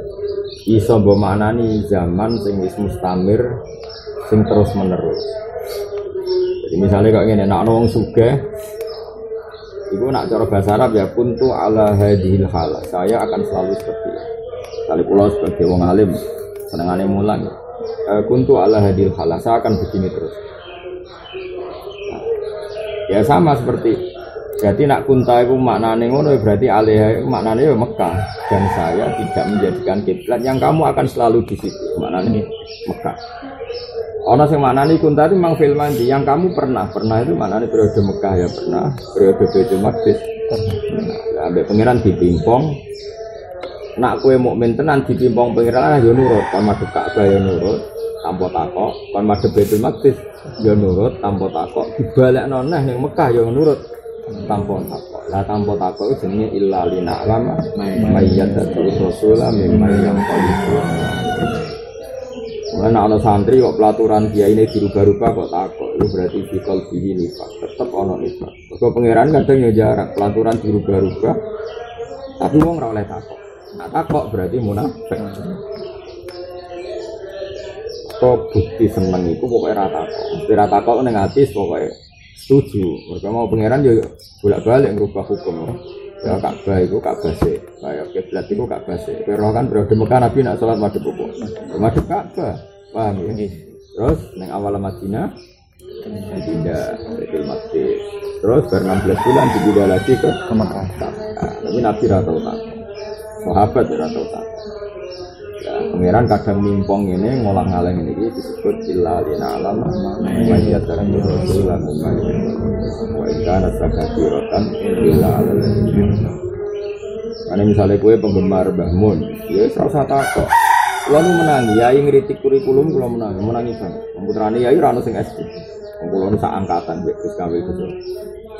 iso mbok manani zaman sing wis mustamir sing terus menerus jadi misalnya kok ngene nek ana wong sugih Iku nak cara bahasa Arab ya kuntu ala hadhil hal. Saya akan selalu seperti ini. Kali pulau sebagai wong alim senengane mulang. Eh, kuntu ala hadhil hal. Saya akan begini terus. Nah, ya sama seperti Berarti nak kunta itu maknane ngono ya berarti alih maknane ya Mekah dan saya tidak menjadikan kiblat yang kamu akan selalu di situ maknane Mekah. Ono sing maknane kunta itu memang film mandi yang kamu pernah pernah itu maknane periode Mekah ya pernah. Periode Baitul Maqdis. Nah, ambek pangeran dipimpong nak kue mukmin tenan dipimpong pangeran ya nurut. Kan madhep Ka'bah ya nurut tanpa takok. Kan madhep Baitul Maqdis ya nurut tanpa takok. Dibalekno neh ning Mekah ya nurut tanpa takok. Lah tanpa takok itu jenenge illa lina alama mayyat datu rasula mimma yang qalibu. Mana ana santri kok pelaturan dia ini dirubah-rubah kok takok. Itu berarti di kalbihi nifak. Tetep ana nifak. Kok pangeran kadang ya jarak pelaturan dirubah-rubah. Tapi wong ora oleh takok. Nah takok berarti munafik. Kok bukti seneng itu pokoknya rata kok. Mesti rata kok neng hati pokoknya setuju. Mereka mau pangeran ya bolak balik merubah hukum. Ya Ka'bah itu Ka'bah sih. Kayak kiblat itu Ka'bah sih. Pero kan periode Mekah Nabi nak sholat madhep apa? Madhep Ka'bah. Paham ya? Terus neng awal Madinah pindah dari masjid. Terus ber 16 bulan dipindah lagi ke Ke Mekah. Tapi Nabi ratau tak. Sahabat ratau tak. Pangeran kadang mimpong ini ngolah ngaleng ini disebut illa lina alam mayat dan rasul dan wa ikana sakati rotan illa alam misalnya kue penggemar Mbah Mun. Ya serasa takut lalu menangi yai ngeritik kurikulum kalau menangi menangi banget. Putrane yai rano sing SD kalau nu sak angkatan mbek Gus Kamil gitu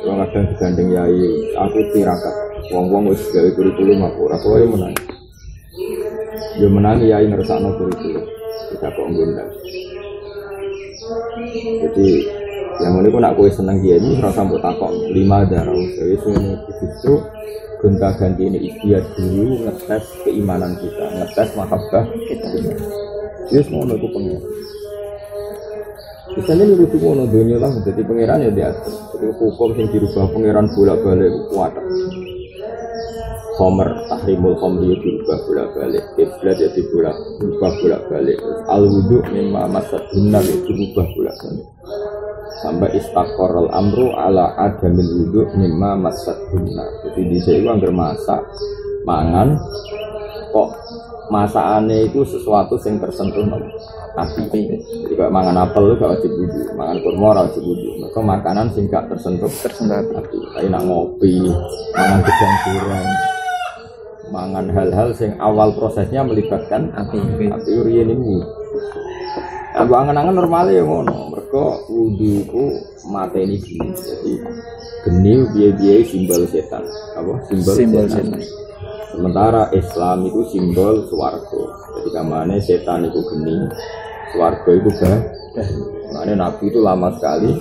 kalau kadang digandeng yai aku tirakat wong-wong wis gawe kurikulum aku ora kula yo menangi yo menangi yai ngersakno kurikulum kita kok ngundang jadi yang ini nak kue seneng dia ini rasa mbok takok. Lima darah jadi ini justru gonta ganti ini. Ikhtiar dulu ngetes keimanan kita ngetes mahabbah kita. Yes mau itu pengen. Biasanya ini lucu ngono dunia lah jadi pangeran ya dia jadi hukum yang dirubah pangeran bolak balik kuat Homer tahrimul homri dirubah bolak balik kiblat ya dibolak dirubah bolak balik al wudhu mimma masad benar ya dirubah bolak balik sampai istakorol amru ala adamil wudhu mimma masad benar jadi di sini anggar masak mangan kok masakane itu sesuatu yang tersentuh nopo hati jadi kalau mangan apel itu gak wajib wudhu mangan kurma ora wajib wudhu. Maka makanan sing gak tersentuh Tersentuh hati kayak nak ngopi mangan gedang goreng mangan hal-hal yang awal prosesnya melibatkan Hati. hati urian ini Aku angen-angen normal ya ngono. Mereka wudhu itu mateni gini. Jadi geni biaya-biaya simbol setan. Apa? Simbol, Simbol setan. setan. Sementara Islam itu simbol swarga. Jadi kamane setan itu geni, swarga itu bah. Makanya Nabi itu lama sekali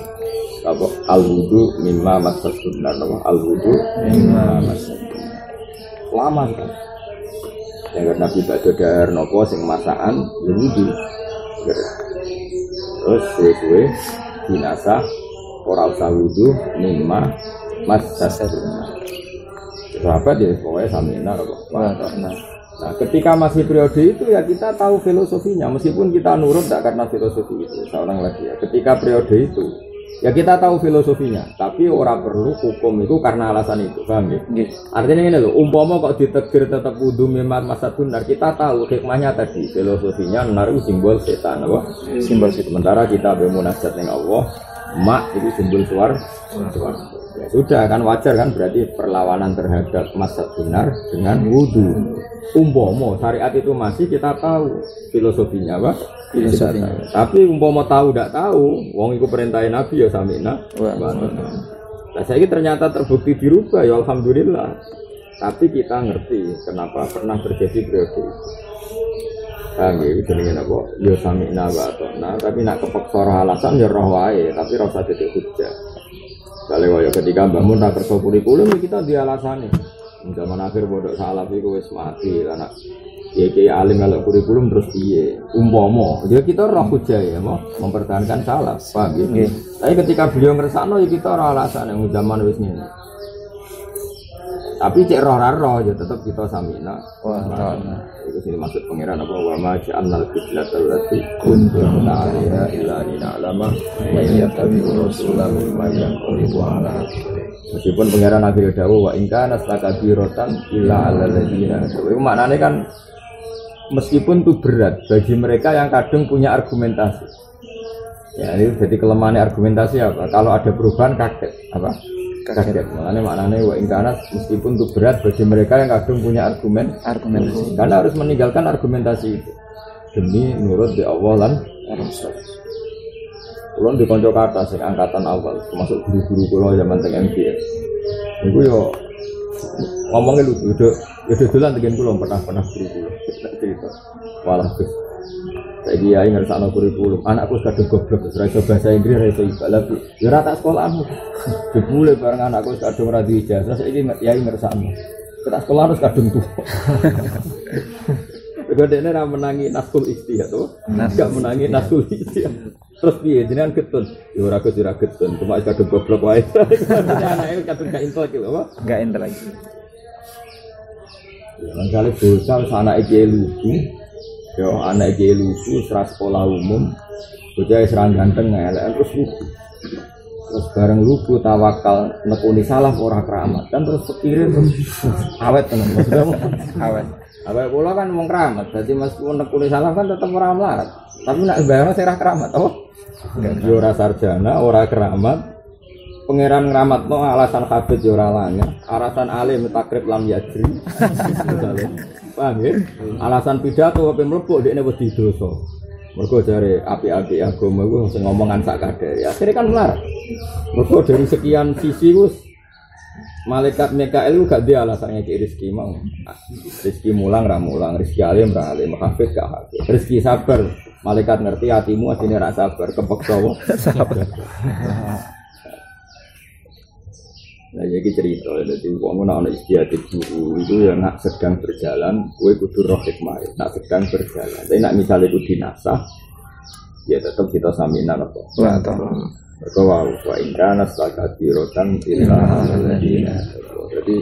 apa al wudu mimma benar apa al wudu mimma masas lama sekali yang Nabi baca dahar nopo sing masakan wudu terus suwe-suwe binasa ora usah wudu mimma masas benar sahabat ya pokoknya samina Nah, Nah, ketika masih periode itu ya kita tahu filosofinya, meskipun kita nurut tidak karena filosofi itu. Seorang lagi ya, ketika periode itu ya kita tahu filosofinya, tapi orang perlu hukum itu karena alasan itu, paham ya? Nggih. Artinya ini loh, umpama kok ditegir tetap wudhu memang masa benar, kita tahu hikmahnya tadi, filosofinya itu simbol setan, apa? Simbol situ. Sementara kita bermunajat dengan Allah, mak itu simbol suar, suar. Ya sudah kan wajar kan berarti perlawanan terhadap masa benar dengan wudhu. Umpomo syariat itu masih kita tahu filosofinya apa? Filosofinya. Kita tahu. Tapi umpomo tahu tidak tahu, wong itu perintah Nabi ya samina. Nah saya ini ternyata terbukti dirubah ya alhamdulillah. Tapi kita ngerti kenapa pernah terjadi periode itu. Paham ya, jenenge apa? Ya samina wa atona, tapi nak kepeksa alasan ya roh wae, tapi rasa jadi hujah. Kali kaya ketika Mbak Mun tak kerja kurikulum kita di alasane. Zaman akhir bodoh salaf iku wis mati nak. Ya kayak alim kalau kurikulum terus piye? Umpomo, ya kita roh hujah ya mau mempertahankan salaf, paham ya? Tapi ketika beliau ngersakno ya kita ora alasan yang zaman wis ngene. Tapi cek roh ra roh ya tetep kita samina. Wah, Nah, itu sini maksud pangeran apa wa ma ja'alnal qiblata allati kuntum alaiha illa lina'lama man yattabi'ur rasula mimman yanqalibu ala Meskipun pangeran akhir dawuh wa in kana stakabiratan illa alal ladzina Itu maknanya kan meskipun itu berat bagi mereka yang kadang punya argumentasi. Ya, ini jadi kelemahan argumentasi apa? Kalau ada perubahan kaget apa? Kaget. Makanya maknanya wa in kana meskipun itu berat bagi mereka yang kadang punya argumen Argumentasi. karena harus meninggalkan argumentasi itu demi nurut di Allah lan Rasul. Kulon di konco kata sing angkatan awal, termasuk guru-guru kulo zaman teng MBS. Iku yo ngomongnya lucu, udah udah dolan dengan kulo pernah pernah guru kulo cerita. Walah Gus. Saya dia nggak sama kurikulum. Anakku kadung goblok, ora iso bahasa Inggris, ora iso IPA. Lah, ya ora tak sekolahmu. [laughs] Jebule bareng anakku kadung ora di ijazah, saiki yai ngersakno. Kita sekolah harus kadung tuh. Juga dia ora menangi naskul istihad tuh, nggak menangi naskul istihad. Terus piye jenengan getun? Ya ora gus ora getun, cuma kadung goblok wae. [laughs] Anake kadung gak intelek apa? Enter lagi. Ya kali bocah wis anake kiye lucu. Ya anak kiye lucu seras sekolah umum. Bocah wis ra ganteng elek terus lucu. Terus bareng lucu tawakal nekuni salah ora keramat kan terus pikirin terus awet tenan maksudnya apa? Awet. Awet kula kan wong keramat, dadi meskipun nekuni salah kan tetep ora melarat. Tapi nek bayangno saya ra keramat, apa? Yo ora sarjana, ora keramat. Pangeran ngeramat no alasan hafid yo ora langir, alasan alim takrib lam yajri. [laughs] Paham ya? Alasan pidato apa mlebu dekne wedi dosa. Mergo jare api-api agama iku sing ngomongan sak kadare. Ya akhirnya kan melarat. Mergo dari sekian sisi wis Malaikat Mikael itu gak dia alasannya di rezeki mau. Rezeki mulang ra mulang, rezeki alim ra alim, hafid gak hafid. Rezeki sabar, malaikat ngerti hatimu asline ra sabar, kepeksa. Sabar. [laughs] Nah, jadi cerita, jadi uang nak anak istiadat guru itu ya nak sedang berjalan, kue kudu roh hikmah, nak sedang berjalan. Tapi nak misalnya itu dinasah, ya tetap kita saminan apa. Wah. Mereka wau wa ingkana sakatirotan illa Jadi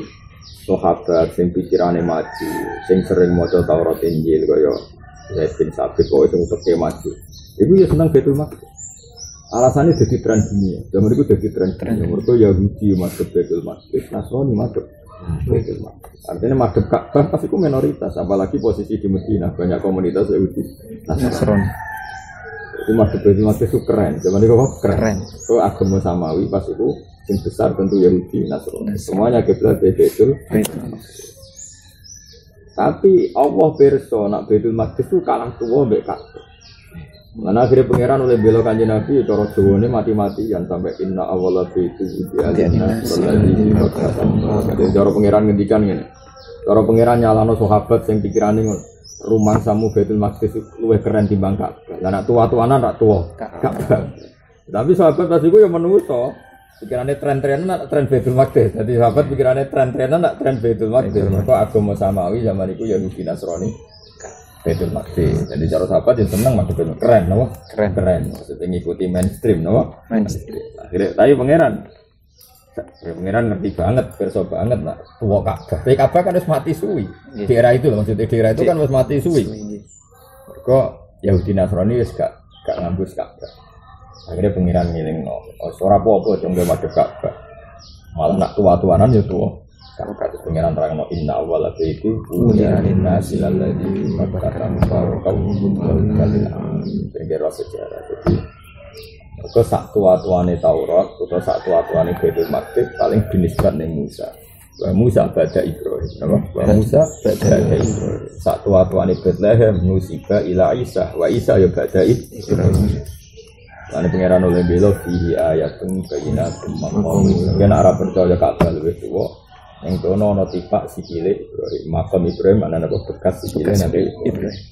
sahabat sing pikirane maju, sing sering maca Taurat Injil kaya Zaid bin Sabit kok sing utek maju. Iku ya seneng betul Maqdis. Alasannya jadi tren dunia. Zaman itu jadi tren dunia. Mereka Yahudi masuk Betul Maqdis, Nasrani masuk Betul Maqdis. Artinya madep Ka'bah pasti itu minoritas, apalagi posisi di Medina banyak komunitas Yahudi. Nasrani. Itu madep Betul Maqdis itu keren. Zaman itu apa? Keren. Itu agama samawi pas itu yang besar tentu Yahudi Nasrani. Semuanya kiblat Betul. Tapi Allah perso nak Betul Maqdis itu kalah tua mbek Ka'bah. Mana akhirnya pangeran oleh belok kanji Nabi cara Jawa ini mati-matian sampai inna awala itu idealina Sallallahu alaihi Cara pangeran ngendikan gini. Cara pangeran nyalano sahabat yang pikirannya ngono. Rumah samu Baitul Maqdis luwih keren timbang Ka'bah. Lah nak tua-tuanan rak tua. Ka'bah. Tapi sahabat pas iku ya menungso. Pikirannya tren-trenan nak tren Baitul Maqdis. Jadi sahabat pikirannya tren-trenan nak tren Baitul Maqdis. Mereka agama samawi zaman itu Yahudi Nasrani. Baitul Maqdis. Jadi cara sahabat yang seneng mah Baitul keren, no? Keren. Keren. Maksudnya ngikuti mainstream, no? Mainstream. Akhirnya, tapi pangeran, Ya, pangeran ngerti banget, perso banget lah. Tua Ka'bah. Tapi Ka'bah kan harus mati suwi. Iya. Daerah itu loh, maksudnya daerah itu kan harus mati suwi. Kok Yahudi Nasrani wis gak gak ngambus Ka'bah. Akhirnya pangeran ngiling no. Oh, ora apa-apa jangan madhep Ka'bah. Malah nak tua-tuanan ya tua. Kan kata pangeran terang no inna awwala itu uya inna silalladzi makkata mubarakam kalil amin. Pengira sejarah. Jadi Kau sak tua tuane Taurat, atau sak tua tuane Baitul Maqdis paling dinisbat ning Musa. Wa Musa bada Ibrahim, apa? Wa Musa bada Ibrahim. Sak tua tuane Bethlehem nusiba ila Isa, wa Isa ya bada Ibrahim. Lalu pangeran oleh belo fihi ayatun bayinatun maqam. Kan arah percaya Ka'bah luwih tuwa. Yang kono ana tipak sikile Ibrahim. Makam Ibrahim ana apa bekas sikile nanti Ibrahim.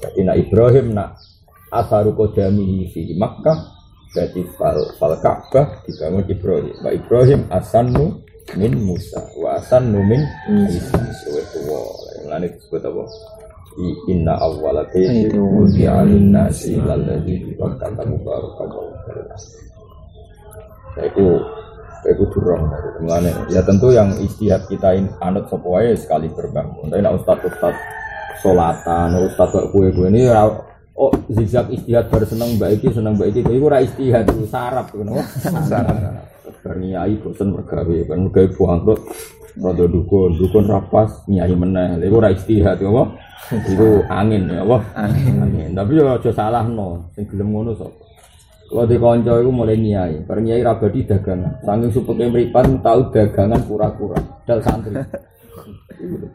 Jadi nak Ibrahim nak asaru kodami fi Makkah jadi fal fal Ka'bah dibangun Ibrahim. Wa Ibrahim asannu min Musa wa asannu min Isa. Suwe tuwa. Lan disebut apa? Inna awwala baiti wudi'a lin-nasi lalladzi bi Bakkata mubarakan wa Nah, itu itu durung Mulane, ya tentu yang istihad kita anut sapa wae sekali berbangun. Tapi nek ustaz ustaz solatan, ustaz kok kue-kue ini ra oh zigzag istihad baru seneng mbak iki seneng mbak iki iku ora istihad itu sarap ngono. [laughs] Sarap. Berniai bosen mergawe kan gawe buangkut rada dukun, dukun rapas nyai meneh. Iku ora istihad ya apa? [laughs] Itu angin ya apa? Angin. Tapi ya aja salahno sing gelem ngono sapa. Kalau di konco itu mulai nyai, karena nyai rabadi dagangan. Saking supaya meripan tahu dagangan kura-kura, dal santri.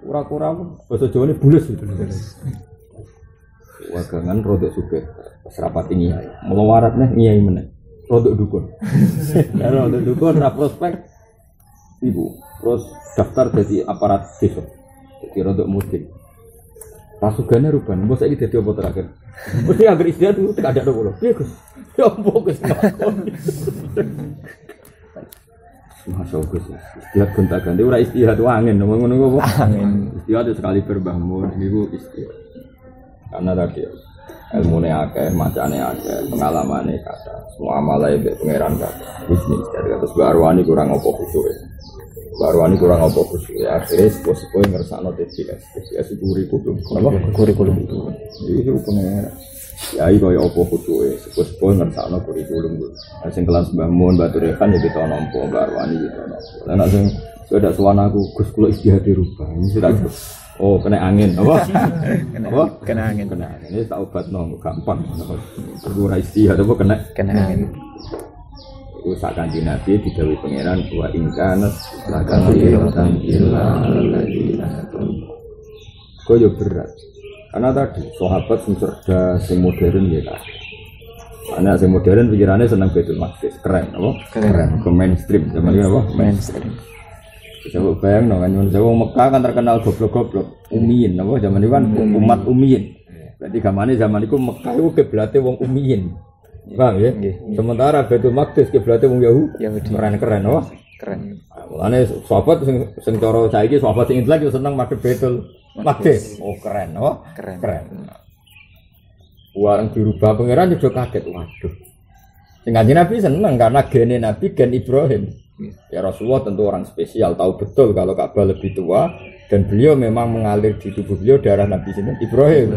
Kura-kura apa? bahasa Jawa ini bulus itu. Dagangan rodok supir, serapati nyai. Melawaratnya nyai mana? rodok dukun. Nah, rodok dukun ra prospek ibu. Terus daftar jadi aparat desa. Jadi rodok mudik. Rasugane ruban, mbok saiki dadi apa terakhir? Mesti agar istirahat itu tidak ada dulu. Iya Gus. Ya ampun Gus. Masya Allah Gus. Istirahat gonta ganti ora istirahat wangen ngomong ngono apa? Angin. Istirahat sekali berbahmun niku istirahat. Karena tadi ilmu akeh, macane akeh, pengalamannya kata, semua amalnya be pangeran kata. Bisnis dari kata Arwani kurang apa khusyuk. Arwani kurang apa khusyuk. Ya akhirnya sepuh-sepuh yang ngersakno TCS. TCS itu kurikulum. Apa? Kurikulum itu. Jadi itu pengen ya iya kaya apa kucuwe sepuh-sepuh ngersakno kurikulum ku. Nah sing kelas Mbah Mun Batu Rekan ya kita nampa Mbak Arwani kita nampa. Lah nek sing sudah suwana aku Gus kula istihad dirubah. Mesti tak Oh, kena angin, apa? [laughs] apa? Kena angin. Kena angin. Ini tak obat nong, gampang. Aku ora apa kena Kena angin. Iku sak kanji Nabi didawi pangeran wa ingkanat Kabiratan illa alladziina Kok ya berat. Karena tadi sahabat sing cerdas, sing modern ya kan. Anak sing modern pikirannya seneng Baitul Maqdis, keren apa? Keren. Ke mainstream zaman ini apa? mainstream. Coba bayang dong, kan sewu Mekah kan terkenal goblok-goblok, umiyin apa zaman itu kan umat umiyin. Berarti gamane zaman itu Mekah itu kiblatnya wong umiyin. Paham ya? Nggih. Sementara Baitul Maqdis kiblatnya wong Yahudi. Yahudi. Keren-keren apa? Keren. Mulane sahabat sing sing cara saiki sahabat sing intelek yo seneng madhep Baitul Maqdis. Oh keren, oh. Keren. Keren. Warang dirubah pangeran juga kaget. Waduh. Sing Nabi seneng karena gene Nabi gen Ibrahim. Ya Rasulullah tentu orang spesial, tahu betul kalau Ka'bah lebih tua dan beliau memang mengalir di tubuh beliau darah Nabi sinten Ibrahim.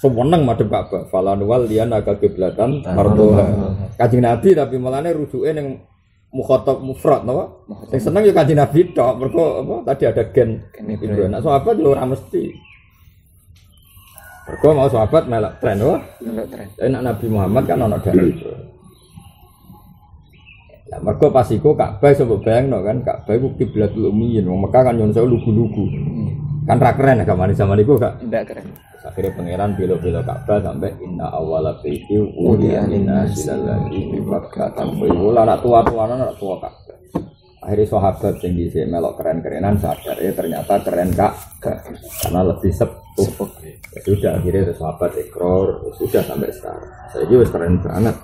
Seweneng madhep Ka'bah. Falanwal lian agak kiblatan mardoha. Kanjeng Nabi tapi malane rujuke ning mukhatab mufrad napa? Sing seneng ya kanjeng Nabi tok, mergo apa tadi ada gen Ibrahim. Nah, sahabat yo ora mesti. Mergo mau sahabat melak tren wah. Enggak keren. Enak Nabi Muhammad kan ana darah itu. Ya mergo pas iku Ka'bah coba bayangno kan Ka'bah iku kiblatul ummiyin. Wong Mekah kan nyon sewu lugu-lugu. Kan ra keren agama zaman iku gak. Enggak keren. Akhirnya pangeran belo-belo Ka'bah sampai inna awala baiti wudi'a linnasi lalladzi bi Makkah tambu anak tua-tua anak tua Ka'bah. Akhirnya sahabat yang di melok keren-kerenan sadar ya ternyata keren kak karena lebih sepuh. Ya sudah akhirnya sahabat ekor ya sudah sampai sekarang. Saya juga keren banget.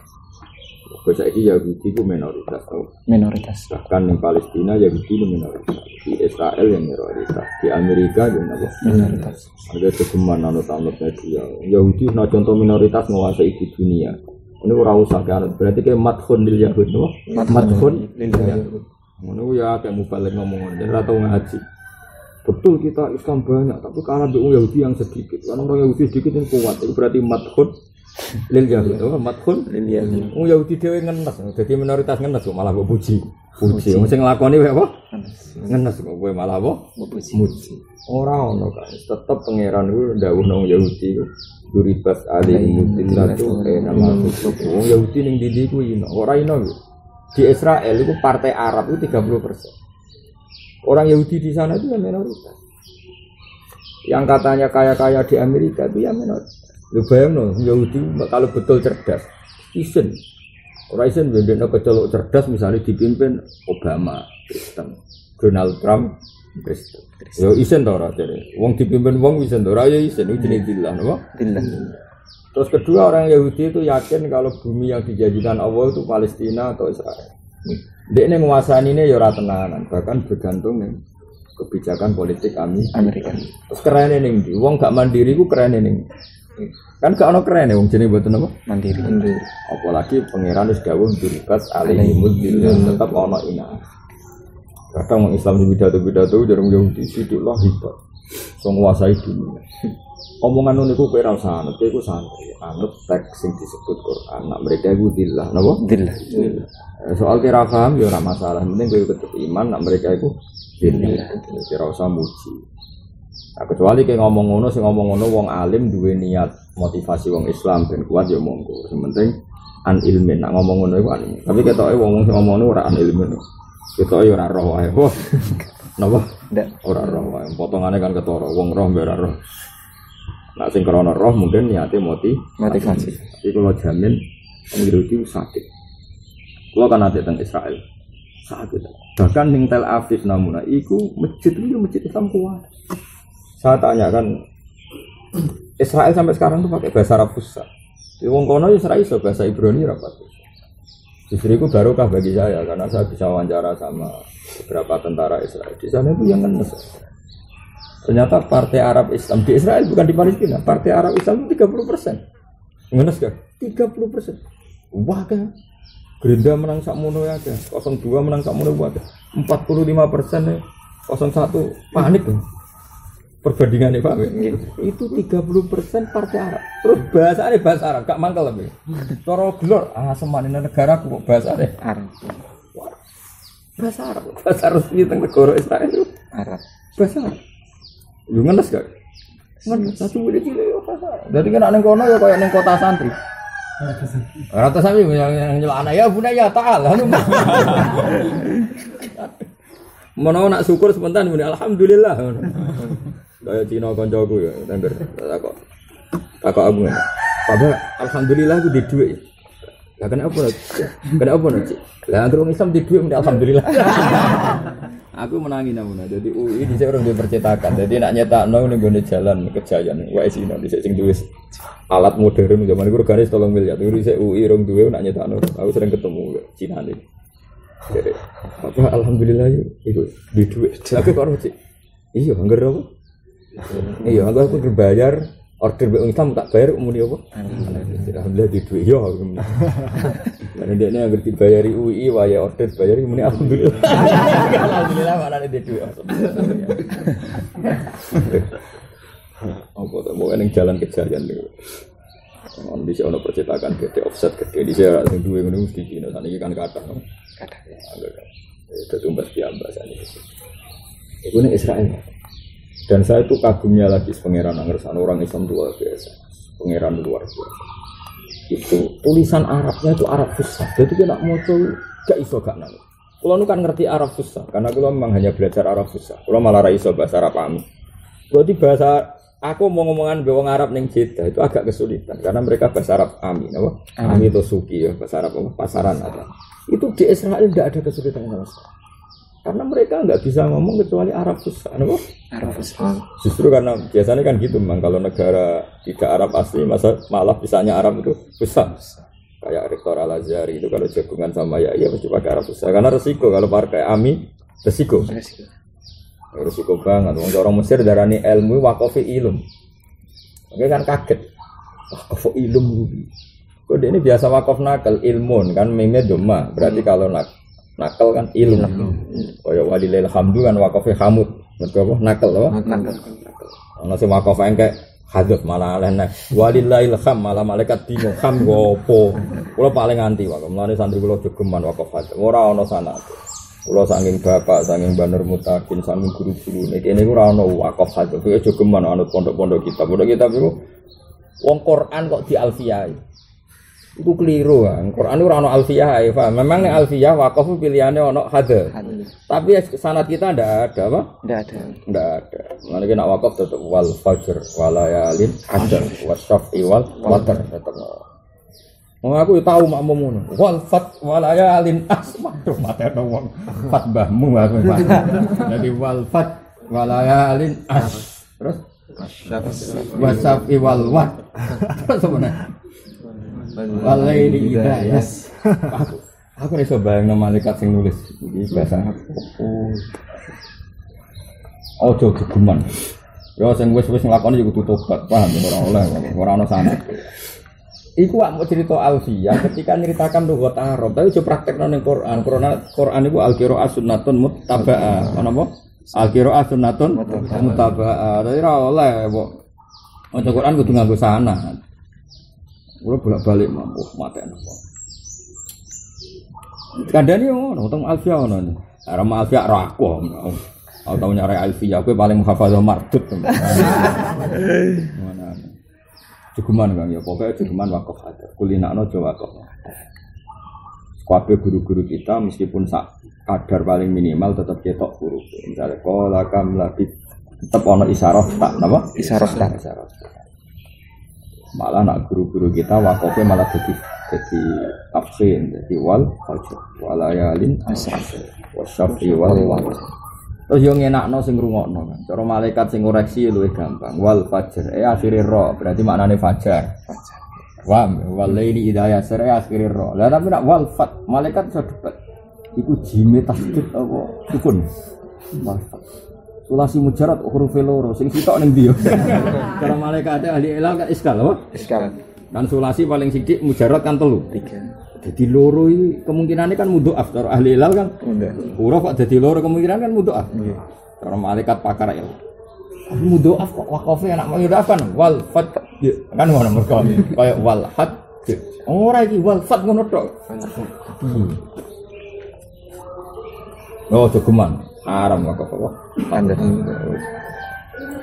Kalau saya Yahudi itu minoritas tau. Minoritas. Bahkan di Palestina Yahudi itu minoritas. Di Israel yang minoritas. Di Amerika juga apa? Minoritas. ada kegeman anut-anut media Yahudi nah contoh minoritas menguasai di dunia ini ora usah kan berarti kayak madhun lil yahud no? madhun lil yahud ini ya kayak mubalik ngomong jadi atau ngaji betul kita Islam banyak tapi kalah dengan Yahudi yang sedikit karena orang Yahudi sedikit yang kuat itu berarti madhun lil yahud no? madhun lil yahud oh Yahudi dewe ngenes. Jadi minoritas ngenes kok malah gue puji. Puji. Wong sing nglakoni wae apa? Ngenes. Kok gue malah apa? Mupuji. muji. Ora ono kan tetep pangeran ku ndawuh nang Yahudi ku duribat ali mutillah tu nama wong Yahudi ning ndi ku ino? Ora ino di Israel itu partai Arab itu 30 persen. Orang Yahudi di sana itu yang minoritas. Yang katanya kaya-kaya di Amerika itu yang minoritas lu bayang no, Yahudi kalau betul cerdas isen orang isen bendera kecolok cerdas misalnya dipimpin Obama Kristen Donald Trump Kristen Yo isen to ora jare. Wong dipimpin wong isen ora ya isen itu jenis dillah napa? Dillah. Terus kedua orang Yahudi itu yakin kalau bumi yang dijanjikan Allah itu Palestina atau Israel. Dia ini menguasai ini ya tenanan, bahkan bergantung nih kebijakan politik kami. Amerika. Terus keren di, wong gak mandiri ku keren nih. Kan gak ono keren wong jenis buat apa? Mandiri. Apalagi pangeran wis dawuh dirikat alaihimud billah tetap ono ina. Kadang orang Islam di pidato-pidato jarang Yahudi sidik lah hebat. So menguasai dunia. Omongan ini ku kira usah anut, ku santai. Anut teks yang disebut Quran. Nah, mereka itu dillah, napa? Dillah. Eh, Soal kira paham ya ora masalah. Penting gue tetap iman. Nah, mereka itu dillah. Kira usah muji. Nah, kecuali kayak ngomong ngono, sing ngomong ngono wong alim duwe niat motivasi wong Islam dan kuat ya monggo. Yang penting an ilmin. Nak ngomong ngono iku an. Tapi ketoke wong wong sing ngomong ngono ora an ilmin. Ketoke ora roh wae. [laughs] Napa? Ndak. Ora roh wae. Potongane kan ketara wong roh mbek ora roh. Nak sing krana roh mungkin niate moti Motivasi. Tapi kalau jamin itu sakit. Kalau kan nanti tentang Israel, sakit. Bahkan di Tel Aviv namuna, iku masjid itu masjid Islam kuat. Saya tanya kan, Israel sampai sekarang tuh pakai bahasa Arab Fusha. Di wong kono ya Israel iso bahasa Ibrani rapat. Justru itu barokah bagi saya karena saya bisa wawancara sama beberapa tentara Israel. Di sana itu yang ngenes. Ternyata Partai Arab Islam di Israel bukan di Palestina. Partai Arab Islam itu 30 persen. Ngenes kan? 30 persen. Wah kan? Gerindra menang sakmono ya ada. 02 menang sakmono ada. 45 persen ya. 01 panik tuh. Perbandingannya Pak itu 30 persen partai Arab. Terus bahasa ini bahasa Arab, gak mangkel lebih. Coro gelor, ah semanin negara kok bahasa ini Arab. bahasa Arab, bahasa resmi tentang negara Israel itu Arab. bahasa Arab. Lu ngenes gak? Ngenes, satu udah cilik ya bahasa Arab. Jadi kan neng kono ya kayak neng kota santri. Rata santri yang yang anak ya bunda ya taal. [laughs] Mau nak syukur sebentar, alhamdulillah. Kayak Cina koncoku ya, tender. Takok, takok aku ya. Pada alhamdulillah aku di duit. Lah kenapa? Kenapa nanti? Lah terus Islam di duit, alhamdulillah. [laughs] Aku menangi namanya. Jadi UI di orang dia percetakan. Jadi nak nyetak no nih gue jalan kejayaan. Wah sih no di sing duwe alat modern zaman itu garis tolong miliar. Dulu saya UI orang duwe nak nyetak no. Aku sering ketemu Cina nih. Jadi apa alhamdulillah itu di duit. Kok orang sih? Iya, anggar apa? Iya, anggar aku berbayar order be Islam tak bayar umumnya apa? Alhamdulillah di duit yo. Karena dia ini agar dibayari UI, waya order bayari umumnya alhamdulillah. alhamdulillah mana di duit. Apa tuh mau yang jalan kejadian dulu. Kalau di sana percetakan gede offset gede di sana yang dua ini mesti Cina, sana ini kan kata. Kata. Itu tumbas biamba sana. Itu nih Israel. Dan saya itu kagumnya lagi pangeran Anggersan orang Islam luar biasa, pangeran luar biasa. Itu tulisan Arabnya itu Arab Fusha. Jadi kita mau tuh gak iso gak nang. Kalau nu kan ngerti Arab Fusha, karena kalau memang hanya belajar Arab Fusha. Kalau malah ra iso bahasa Arab kami. Berarti bahasa aku mau ngomongan bewong Arab neng Jeddah itu agak kesulitan karena mereka bahasa Arab Ami, apa? Ami itu suki ya bahasa Arab apa? Pasaran apa? Itu di Israel tidak ada kesulitan sama sekali. Karena mereka nggak bisa ngomong kecuali Arab susah, apa? Arab Islam. Justru karena biasanya kan gitu, memang kalau negara tidak Arab asli, masa malah bisanya Arab itu besar. Kayak Rektor Al Azhar itu kalau jagungan sama ya, ya pasti pakai Arab susah. Karena resiko kalau pakai Ami, resiko. Resiko banget. Wong Orang Mesir darani ilmu wakofi ilm. Oke kan kaget. Wakofi ilm. Kok dia ini biasa wakof nakal ilmun kan meme doma. Berarti kalau nak nakal kan ilmu. Kayak walilil hamdu kan wakofi hamud. Mereka apa? Nakal apa? Ono sing wakaf engke hadut malah aleh nek walillahil ham malah malaikat bingung ham gopo. Kula paling anti wakaf. Mulane santri kula jogeman wakaf hadut. Ora ono sana. Kula saking bapak, saking banner mutakin, saking guru-guru nek kene ora ono wakaf hadut. Kuwi jogeman anut pondok-pondok kita. Pondok kita iku wong Quran kok di alfiyah. Iku keliru kan. Quran ora ono alfiyah, ya, paham? Memang nek alfiyah wakaf pilihannya ono hadut. Tapi sanat kita ndak ada apa? Tidak ada. Nggak ada. Nanti kena wakaf tetap wal fajr walayalin adar wasyafi wal watar tetap. Mau aku tahu makmum ngono. Wal fat walayalin asma tuh mata wong. Fat bahmu aku. Jadi wal fat walayalin as. Terus wasyafi wal wat. [laughs] Terus sebenarnya. Walaili idha yes. Aku aku iso bayang malaikat sing nulis iki bahasa apa. Ojo gegeman. Ya sing wis-wis nglakoni ya kudu tobat, paham ya ora oleh, ora ono sanad. Iku wak mau cerita Alfiyah ketika nyeritakan lughat Arab, tapi coba praktekno ning Quran. Quran Quran iku al-qira'a sunnatun muttaba'ah. Ana apa? Al-qira'a sunnatun muttaba'ah. Dadi ora oleh kok. Maca Quran kudu nganggo sanad. Kulo bolak-balik mampu mate napa. Kadang yo ngono, teng Alfiyah ngono. Ara ma Alfiyah ra aku. Aku tau nyari Alfiyah, kowe paling menghafal mardut. Mana? Cukuman kan ya, pokoknya cukuman wakaf ada. Kulinakno coba wakaf. Kabeh guru-guru kita meskipun sak kadar paling minimal tetap ketok huruf. Misalnya kola kam lagi tetap ono isyarat tak, napa? Isyarat tak. Isyarat tak. Malah nak guru-guru kita wakofnya malah jadi jadi tafsir, jadi wal fajr, walayalin asr, wasyafi wal wal. Terus yang enak no sing rungokno kan. Cara malaikat sing koreksi luwih gampang. Wal fajr, eh akhiri ro, berarti maknane fajar. Wam, wal laili idza yasr, eh akhiri ro. Lah tapi nak wal fat, malaikat iso debat. Iku jime tasdid apa sukun. Wal fat. Sulasi mujarad huruf loro sing sitok ning ndi yo. [laughs] Cara malaikat ahli ilal kan iskal apa? Iskal. Kan sulasi paling sidik mujarad kan telu. Tiga. Jadi loro iki kemungkinannya kan mudhoaf cara ahli ilal kan huruf kok jadi loro kemungkinan kan mudhoaf. Iya. Cara malaikat pakar ilmu. Tapi mudhoaf kok wakofnya anak mudhoaf kan wal fat ya, kan ngono mergo kaya wal had ya. ora iki wal fat ngono tok. Oh, jogeman. Haram wakof apa? Anda.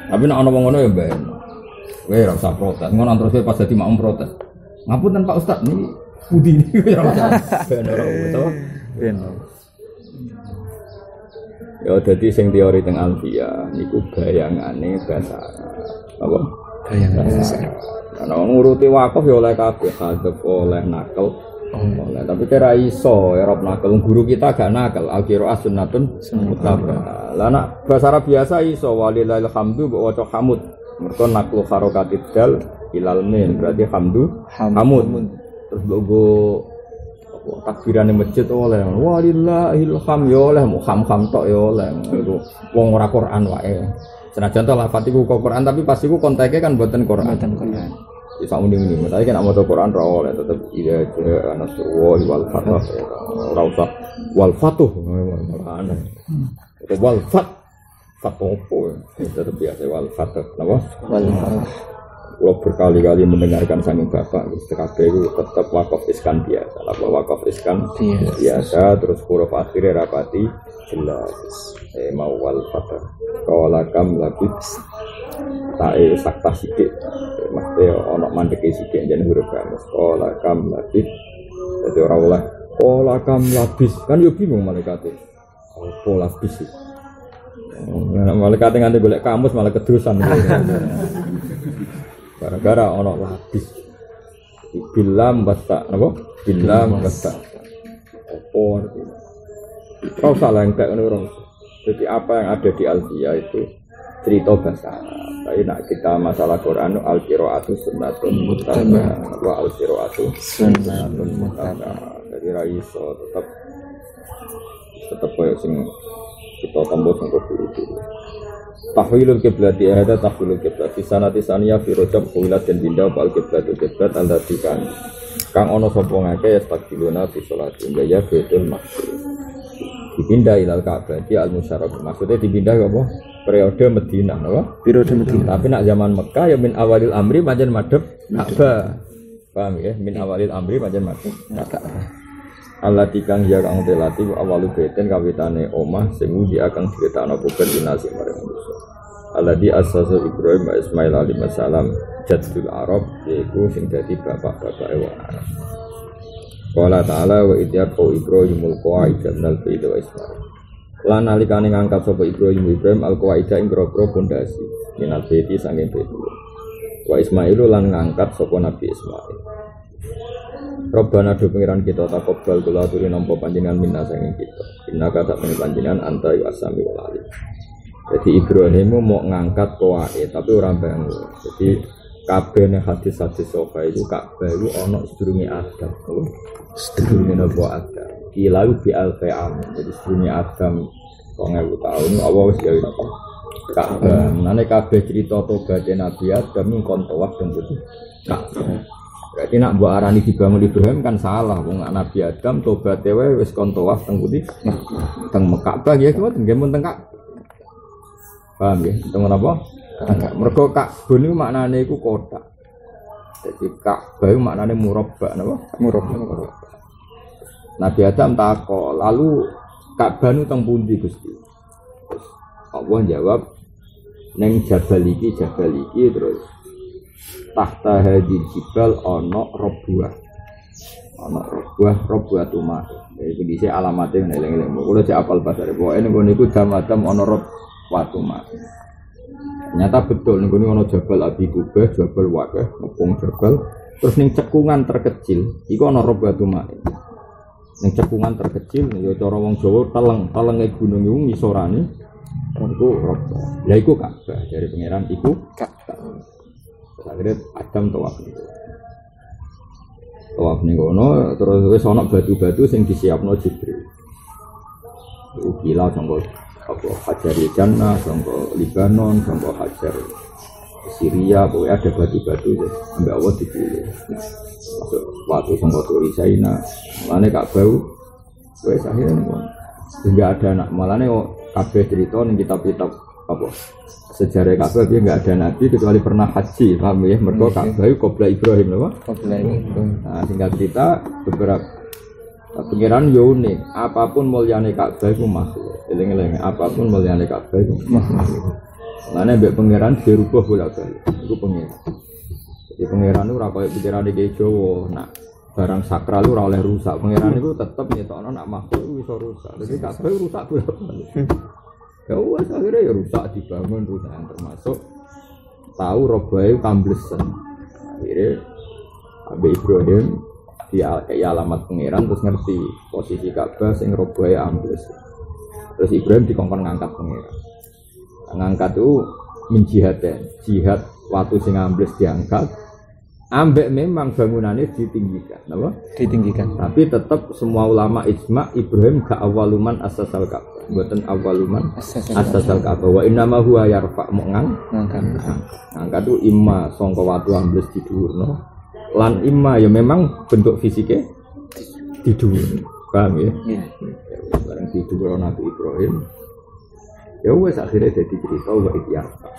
Tapi ana wong ngono ya ben. Weh ora usah protes. Ngono terus pas dadi makmum protes. Ngapunten Pak Ustaz ini budi ini [laughs] ora usah. Ben ora usah. Benar. Ya dadi sing teori teng Alfia niku bayangane bahasa apa? Dasar. Karena nguruti wakaf ya oleh kabeh, hadep oleh nakal. Oleh, tapi kira iso ya rob nakal guru kita gak nakal al-qiraah sunnatun mutabah. Lah nak bahasa Arab biasa iso walillahil hamdu waca hamud. Mergo naklu harokatid dal ilal min berarti hamdu hamud. Terus logo apa takbirane masjid oleh walillahil ham ya oleh mu ham tok ya oleh wong ora Quran wae. Senajan to lafat iku Quran tapi pas iku konteknya kan buatan Quran. Buatan Quran. Bisa mending ini, tapi kan mau Quran ra oleh tetep ida nasrullah wal fatah. Ora usah wal fatuh. Malah aneh. Wal fat fatopo. Tetep biasa wal fatah. Napa? Wal farah. Kalau berkali-kali mendengarkan sanging bapak, TKB itu tetap wakaf iskan biasa. Apa wakaf iskan Biasa. biasa, terus huruf akhirnya rapati jelas. Eh mau wal fatah. Kalau kam lagi tae sakta. Eh, Maksudnya ono mandeki sidik jadi huruf kamus. Kalau kam lagi jadi orang oleh Kola kam labis kan yo bingung malaikatnya. Apa labis sih? Malaikatnya nganti golek kamus malah keterusan. Gara-gara ono labis. Bilam basta, apa? Bilam basta. Apa artinya? Kau salah yang kayak orang. Jadi apa yang ada di Alfia itu cerita bahasa Arab. Tapi nak kita masalah Quran al qiraatu sunnatun mutabah wa al qiraatu sunnatun mutabah. Jadi ra iso tetap tetap koyo sing kita tambah sing guru dulu. Tahwilul kiblat ya ada tahwilul kiblat di sana di sana ya fi rojab kuilat dan pindah bal kiblat kiblat anda kan kang ono sapa ngake ya takbiluna fi sholat hingga ya betul maksud dipindah ilal Ka'bah. Di al musyarak maksudnya dipindah ke apa? Periode Medina apa? Periode Medina. tapi nak zaman Mekah ya min awalil amri pancen madhep Ka'bah. Paham ya? Min awalil amri pancen madhep Ka'bah. Allah tikang ya kang telati awalu beten kawitane omah sing di akang critakno bukan dinasi marang manusia. Allah di asasa Ibrahim wa Ismail alaihi salam jadul Arab yaiku sing dadi bapak-bapak wong Arab. Qala ta'ala wa idyaqau Ibrahimul qawaidan nal baiti wa Ismail. Lan nalikane ngangkat sapa Ibrahim Ibrahim al qawaida ing grogro pondasi minal baiti saking baiti. Wa Ismailu lan ngangkat sapa Nabi Ismail. Robbana do pengiran kita takobal kula aturi nampa panjenengan minna sanging kita. Inna kata panjenengan anta yu asami wal alim. Jadi Ibrahim mau ngangkat koae tapi orang bangun. Jadi kabeh hadis-hadis sofa itu kabeh itu ono sedurunge Adam. Sedurunge nopo Adam. Kilau bi alfi am. Jadi sedurunge Adam 2000 tahun Allah wis gawe napa? Ka'bah. Menane kabeh cerita tobat Nabi Adam ning kon tawaf dan putih. Ka'bah. Berarti nak buat arani dibangun Ibrahim kan salah. Wong Nabi Adam tobat dewe wis kon tawaf teng putih. Teng Mekah ya kuwi teng gemun teng Ka'bah. Paham ya? Teng apa? Ka'bah. Mergo Ka'bah niku maknane iku kotak. Jadi Ka'bah iku maknane murabba napa? Murabba. Nabi Adam tako, lalu Ka'bah nu teng pundi Gusti? Allah jawab neng jabal iki jabal iki terus tahta hadi jibal ono robuah ono robuah robuah tuma jadi kondisi alamatnya eling kalau cek apal pasar bahwa ini gue niku jam adam ono robuah tuma Ternyata betul nih ono Jabal Abi Kubah, Jabal Wakah, ngepung Jabal. Terus ning cekungan terkecil, iku ono Robbatu Ma'in. Ning cekungan terkecil, ya cara wong Jawa teleng, telenge gunung iku ngisorane iku Robbah. Lah iku Ka'bah dari pangeran iku Ka'bah. Akhirnya Adam tawaf niku. Tawaf ning kono terus wis ana batu-batu sing disiapno Jibril. Iku gila sangka apa Hajar Jannah, sangka Libanon, sangka Hajar Syria, pokoknya ada batu-batu ya. Mbak Allah dipilih. Masuk waktu sangka Turi China, malahnya kak bau, wes akhirnya Sehingga ada anak, malahnya kabeh cerita nih kitab-kitab apa? Sejarah Ka'bah dia nggak ada nabi kecuali pernah haji paham ya? Mereka Ka'bah itu Ibrahim apa? Qabla itu. Nah, singkat cerita beberapa pengiran yo unik. Apa pun mulyane Ka'bah itu makhluk. Eling-eling, apa pun mulyane Ka'bah itu makhluk. Lane mbek pangeran dirubah bolak-balik. Iku pangeran. Jadi pangeran itu koyo pikiran iki Jawa. Nak barang sakral itu oleh rusak. Pangeran itu tetep nyetokno nak makhluk itu iso rusak. Jadi Ka'bah rusak bolak-balik. Ya wes akhirnya ya rusak dibangun rusak termasuk tahu robai kamblesen. Akhirnya Abe Ibrahim di kayak alamat pangeran terus ngerti posisi Ka'bah sing robohe ambles. Terus Ibrahim dikongkon ngangkat pangeran. Ngangkat itu menjihadkan, jihad waktu sing ambles diangkat. Ambek memang bangunannya ditinggikan, apa? Ditinggikan. Tapi tetap semua ulama ijma Ibrahim gak awaluman asasal Ka'bah, buatan awaluman Asas asasal Ka'bah. Wa inna ma huwa yarfa mengang ngangkat. angkat itu imma songko watu ambles di no lan imma ya memang bentuk fisiknya di paham ya Iya. bareng di Nabi Ibrahim ya wes akhirnya jadi cerita wa ikyarta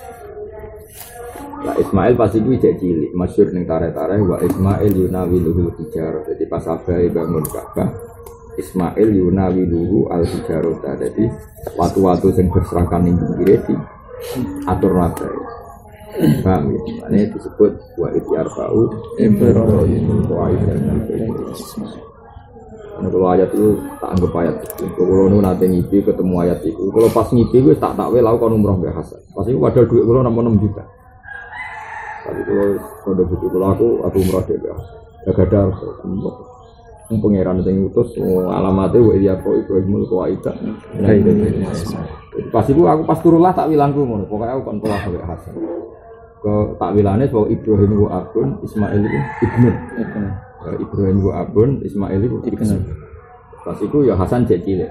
Lah Ismail pasti gue cek cilik, masyur ning tare-tare wa Ismail yunawi luhu hijar. Jadi pas abai bangun Ka'bah, Ismail yunawi luhu al hijarot. Jadi watu-watu yang berserakan pinggire di atur nabai. Paham ya? Ini disebut wa ikyarta'u Ibrahim wa Ismail. Nah, kalau ayat itu tak anggap ayat itu. Kalau nu nanti ngipi ketemu ayat itu. Kalau pas ngipi gue tak tak lau kan umroh gak hasil. Pas itu padahal duit kalau enam enam juta. Tapi kalau kode butuh kalau aku aku umroh deh gak. Gak ada harus umroh. Pangeran yang utus alamatnya wa iya kok itu ilmu kau aida. Nah itu. Pas itu aku pas turun lah tak bilang ngono. Pokoknya aku kan telah gak hasil. Ke tak bilangnya bahwa Ibrahim wa Abun Ismail itu ibnu. Ibrahim wa Abun, Ismail itu Ibnu. Pas itu ya Hasan cilik.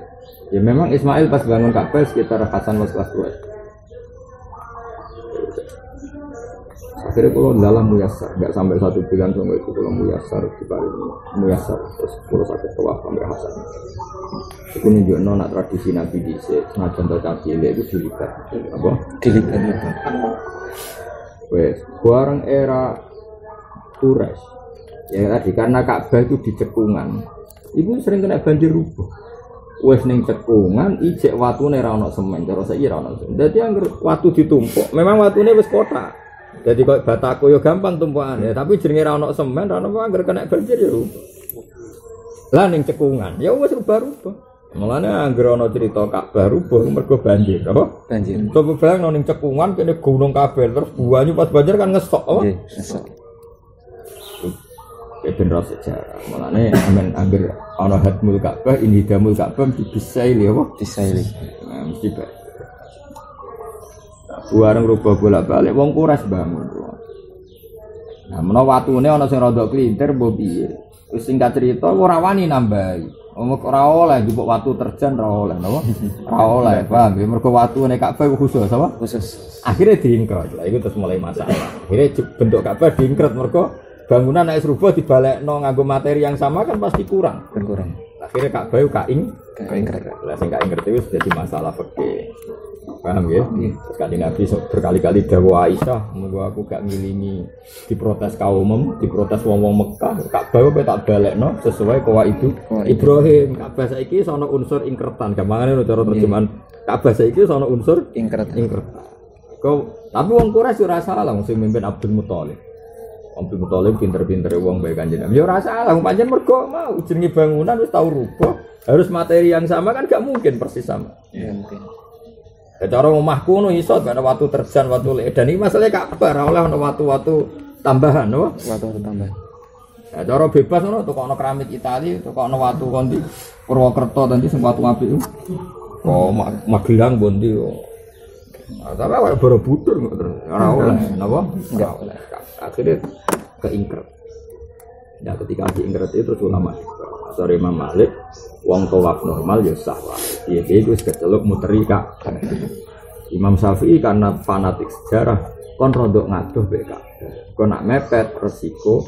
Ya memang Ismail pas bangun Ka'bah sekitar Hasan was kelas 2. Akhirnya kalau dalam muyasar, nggak sampai satu bulan sama itu kalau muyasar di balik muyasar terus kalau sakit tua sampai Hasan. Itu nunjukno nak tradisi Nabi di senajan to cilik itu dilibat. Apa? Dilibat. Wes, bareng era Quraisy. Ya tadi karena Ka'bah itu di cekungan. Ibu sering kena banjir rubuh. Wes ning cekungan ijek watune ra ono semen, cara saiki ra ono. semen. Dadi angger watu ditumpuk, memang watune wis kotak. Jadi kok bataku yo gampang tumpukan ya, tapi jenenge ra ono semen, ra ono angger kena banjir ya rubuh. Lah ning cekungan, ya wis rubah-rubah. Mulane angger ana cerita Ka'bah rubuh mergo banjir, apa? Banjir. Coba bayang ning cekungan kene gunung kabel terus buahnya pas banjir kan ngestok apa? Nggih, esok. Ya bener sejarah. Mulane amen angger ana hadmul Ka'bah ini damul Ka'bah dibisaili apa? Disaili. Nah, mesti baik. Buareng rubah bolak-balik wong kuras bangun. Nah, menawa watune ana sing rada klintir mbok piye? Wis singkat cerita ora wani nambahi. Omong ora oleh jupuk watu terjan ora oleh napa? Ora oleh, paham ya? Mergo watune Ka'bah iku khusus apa? Khusus. Akhirnya diingkret. Lah itu terus mulai masalah. Akhirnya bentuk Ka'bah diingkret mergo bangunan nek serubah dibalekno nganggo materi yang sama kan pasti kurang. Berkurang. Akhirnya Ka'bah itu kaing Kaingkret. lah sing ngerti wis jadi masalah fikih. Paham ya? Terus kali Nabi berkali-kali dawuh Aisyah, "Monggo aku gak ngilingi diprotes kaum diprotes wong-wong Mekah, Ka'bah apa tak balekno sesuai kawa itu Ibrahim. Ka'bah saiki sono unsur ingkretan. Gampangane lho cara terjemahan. Ka'bah saiki sono unsur Ingkret. ingkretan. Kau tapi wong Quraisy ora salah wong sing mimpin Abdul Muthalib. Abdul Muthalib pinter-pinter wong bae kanjeng. Ya ora salah, wong pancen mergo mau jenenge bangunan wis tau rubah, harus materi yang sama kan gak mungkin persis sama. Ya mungkin. Ya cara omahku ngono iso gak ada waktu terjan, waktu lek. Dan ini masalahnya Ka'bah ora oleh ono waktu-waktu tambahan, no? Waktu tambah. Ya cara bebas ngono tukokno keramik Itali, tukokno watu kondi Purwokerto tadi sing watu apik. Oh, Ma- Magelang bondi. Oh. Nah, tapi kayak Borobudur kok terus ora oleh, napa? Enggak oleh. Akhirnya keingkret. Ya ketika diingkret itu terus ulama Sorry Imam Malik, wong tawaf normal ya sah lah. Iya, itu wis keceluk muteri kak. Imam Syafi'i karena fanatik sejarah, kon rodok ngaduh BK. Kon nak mepet resiko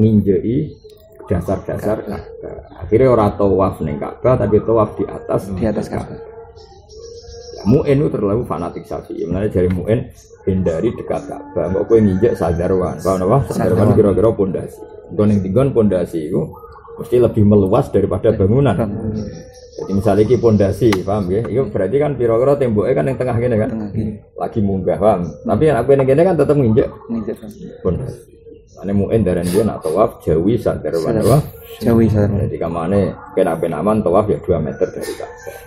ninjai dasar-dasar Ka'bah. Akhirnya orang tawaf ning Ka'bah tapi tawaf di atas Di atas Ka'bah. Ya, Mu'in itu terlalu fanatik Syafi'i. Mengenai dari Mu'in hindari dekat Ka'bah. Enggak kowe nginjek sadarwan. Paham apa? Sadarwan kira-kira pondasi. Engko ning pondasi itu mesti lebih meluas daripada bangunan. Jadi misalnya ini pondasi, paham ya? Itu berarti kan kira-kira temboknya kan yang tengah gini kan? Lagi munggah, paham? Tapi yang aku yang gini kan tetap nginjek Nginjek. pondasi. Ane Mu'in dari dia nak tawaf jawi sadarwan apa? Jawi sadar. Jadi kamane kena penaman tawaf ya 2 meter dari Ka'bah.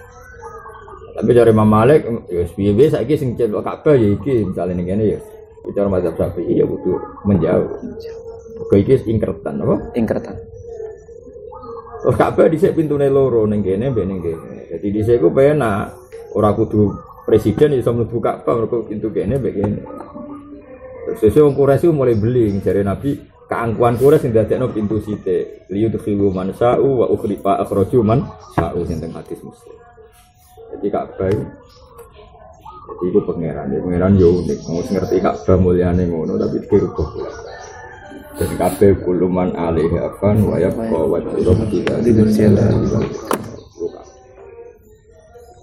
Tapi dari Imam Malik ya piye saiki sing ceblok Ka'bah ya iki misalnya kene ya. Bicara mazhab Syafi'i ya kudu menjauh. Kok iki ingkretan apa? Ingkretan. Terus Ka'bah dhisik pintune loro ning kene mbek ning kene. Jadi dhisik ku penak ora kudu presiden iso mlebu Ka'bah mergo pintu kene mbek kene. Terus sesuk wong Quraisy mulai beling jare Nabi keangkuhan Quraisy sing dadekno pintu sithik. Liyu tukhilu man sa'u wa ukhrifa akhraju man sa'u sing teng hadis Muslim. Jadi Ka'bah jadi itu pangeran, ya pangeran yo unik, mau ngerti Ka'bah mulyane ngono tapi dirubah. Jadi kabeh kuluman alih afan wa yabqa wa rabbika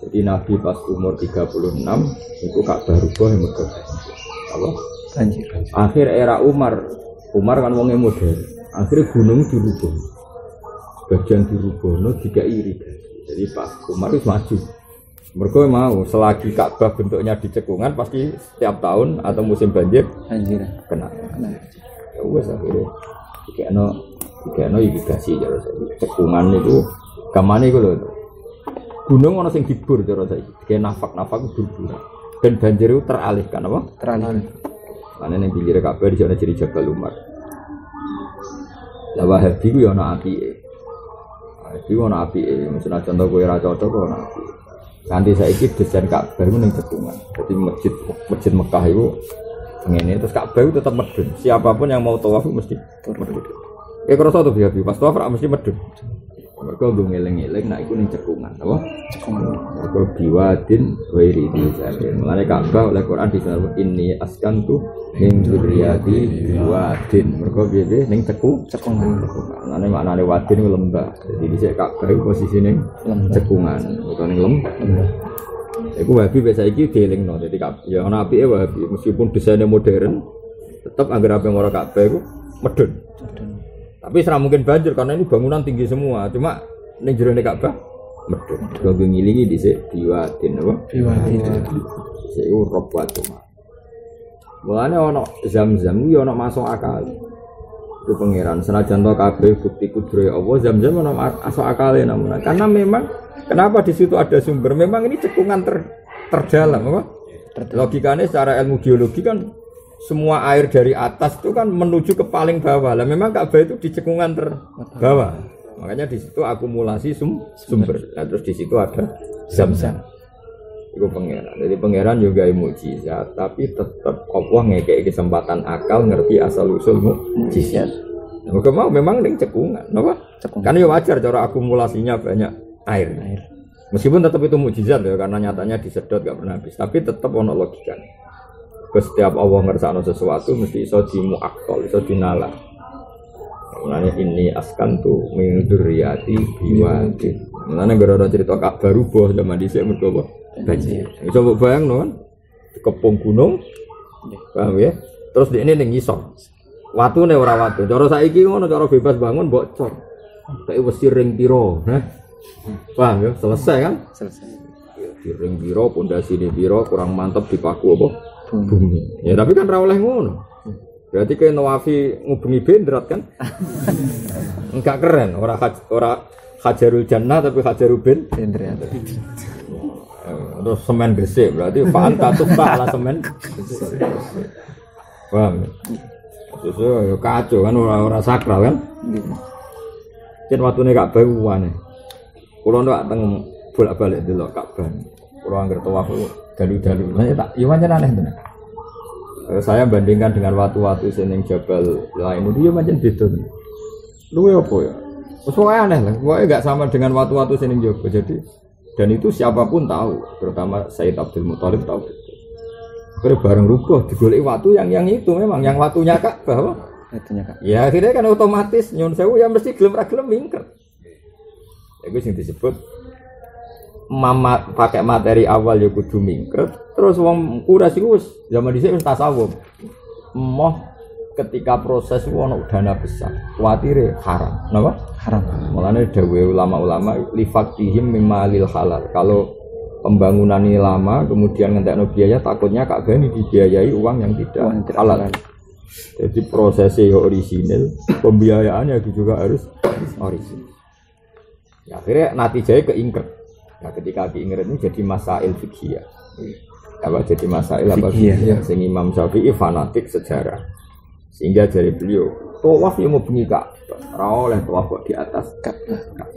Jadi Nabi pas umur 36 itu Ka'bah rubah yang mergo apa? Banjir. Akhir era Umar, Umar kan wongnya modern. Akhirnya gunung dirubah. Bagian dirubah, no tiga irigasi. Jadi pas Umar itu maju. Mereka mau selagi Ka'bah bentuknya di cekungan pasti setiap tahun atau musim banjir Banjir. kena. Ya wes akhirnya tiga no tiga no irigasi jadi cekungan itu kamane itu loh. Gunung ono sing dibur cara saiki. Kayak nafak-nafak bur-bur. Dan banjir itu teralihkan apa? Teralih. Karena yang pinggir kabeh di sana jadi Jabal Umar. Lah Wahabi ku ya ana apike. Wahabi ana apike, misalnya contoh kowe ora cocok ana apike. Nanti saiki desain Ka'bah itu ning cekungan. Jadi masjid masjid Mekah itu ngene terus Ka'bah tetap medun. Siapa pun yang mau tawaf mesti medun. Ya kerasa tuh Wahabi, pas tawaf mesti medun. Mereka udah ngeleng-ngeleng, nah itu ning cekungan, apa? Cekungan. Mereka biwadin wairi disarin Mulanya Ka'bah oleh Quran disebut ini askan tuh min dzurriyyati biwadin Mereka biaya ning ceku Cekungan. Mulanya maknanya wadin itu lembah Jadi di Ka'bah posisi ning cekungan Bukan ning lembah Iku wahabi biasa iki dieling no Jadi Ka'bah ya ana apike wahabi Meskipun desainnya modern Tetap agar apa yang orang Ka'bah itu medun Tapi serah mungkin banjir karena ini bangunan tinggi semua Cuma ning jero Ka'bah medun ngilingi di sini biwadin apa? Biwadin. Saya rob watu Mulane ono zam-zam iki ono masuk akal. Itu pangeran senajan to kabeh bukti kudrohe Allah zam-zam ono masuk akal namun karena memang kenapa di situ ada sumber memang ini cekungan ter, terdalam apa? Logikanya secara ilmu geologi kan semua air dari atas itu kan menuju ke paling bawah. Lah memang Ka'bah itu di cekungan terbawah. Makanya di situ akumulasi sum, sumber. Nah, terus di situ ada zam-zam. Itu pangeran. Jadi pangeran juga mujizat, tapi tetap Allah ngekei kesempatan akal ngerti asal usul mujizat. Nah, mau memang ning cekungan, apa? Cekungan. Kan ya wajar cara akumulasinya banyak air. Air. Meskipun tetap itu mujizat ya karena nyatanya disedot gak pernah habis, tapi tetap ono logika. Ke setiap Allah ngersakno sesuatu mesti iso dimuakkol, iso dinala. Mulanya ini askan tuh min dzurriyyati biwadin. Mulanya gara-gara cerita kak baru boh zaman dhisik mergo? Banjir. Iso mbok bayangno kan kepung gunung. Paham ya? Terus di ini ning ngisor. Watu nih ora watu. Cara saiki ngono cara bebas bangun bocor. Kayak wesi ring piro, nah. Paham ya? Selesai kan? Selesai. di ring biro, pondasi di biro kurang mantap dipaku apa? Bumi. Ya tapi kan ra oleh ngono. Berarti kayak Nawafi ngubengi bendrat kan? [laughs] Enggak keren, ora haj, ora Hajarul Jannah tapi Hajarul Ben. Indra. Terus semen gresik berarti fa'anta tufta ala semen. Paham? ya? Sesuai ya kacau kan orang-orang sakral kan. Yen watune Ka'bah ku wane. Kulo ndak teng bolak-balik delok Ka'bah. Kulo anggere tawaf ku dalu-dalu. Saya tak yo pancen aneh tenan. Eh, Saya bandingkan dengan waktu-waktu seneng Jabal lain itu ya pancen beda. Luwe apa ya? Pokoknya aneh lah, pokoknya nggak sama dengan waktu-waktu seneng Jabal. Jadi dan itu siapa pun tahu, terutama Said Abdul Muthalib tahu. Akhirnya bareng rubuh digoleki waktu yang yang itu memang yang waktunya Ka'bah. apa? Itunya kak. Ya akhirnya kan otomatis nyun sewu ya mesti gelem ra gelem mingker. Ya gue sing disebut mama pakai materi awal ya kudu mingker. Terus wong kuras iku wis zaman dhisik wis tasawuf. Moh ketika proses ku ono dana besar, kuatire haram. Napa? Haram. Mulane dawe ulama-ulama lifaktihim mimalil halal. Kalau pembangunan ini lama, kemudian ngentekno biaya, takutnya Ka'bah ini dibiayai uang yang tidak Uang halal. Jadi prosesnya ya orisinil, pembiayaannya juga harus orisinil. Ya, akhirnya natijanya keingker. Nah, ketika keingker ini jadi masail fikih Apa jadi masail apa fikih? Sing Imam Syafi'i fanatik sejarah. Sehingga dari beliau, tawaf yang mau bengi Ka'bah, ora oleh tawaf kok di atas Ka'bah.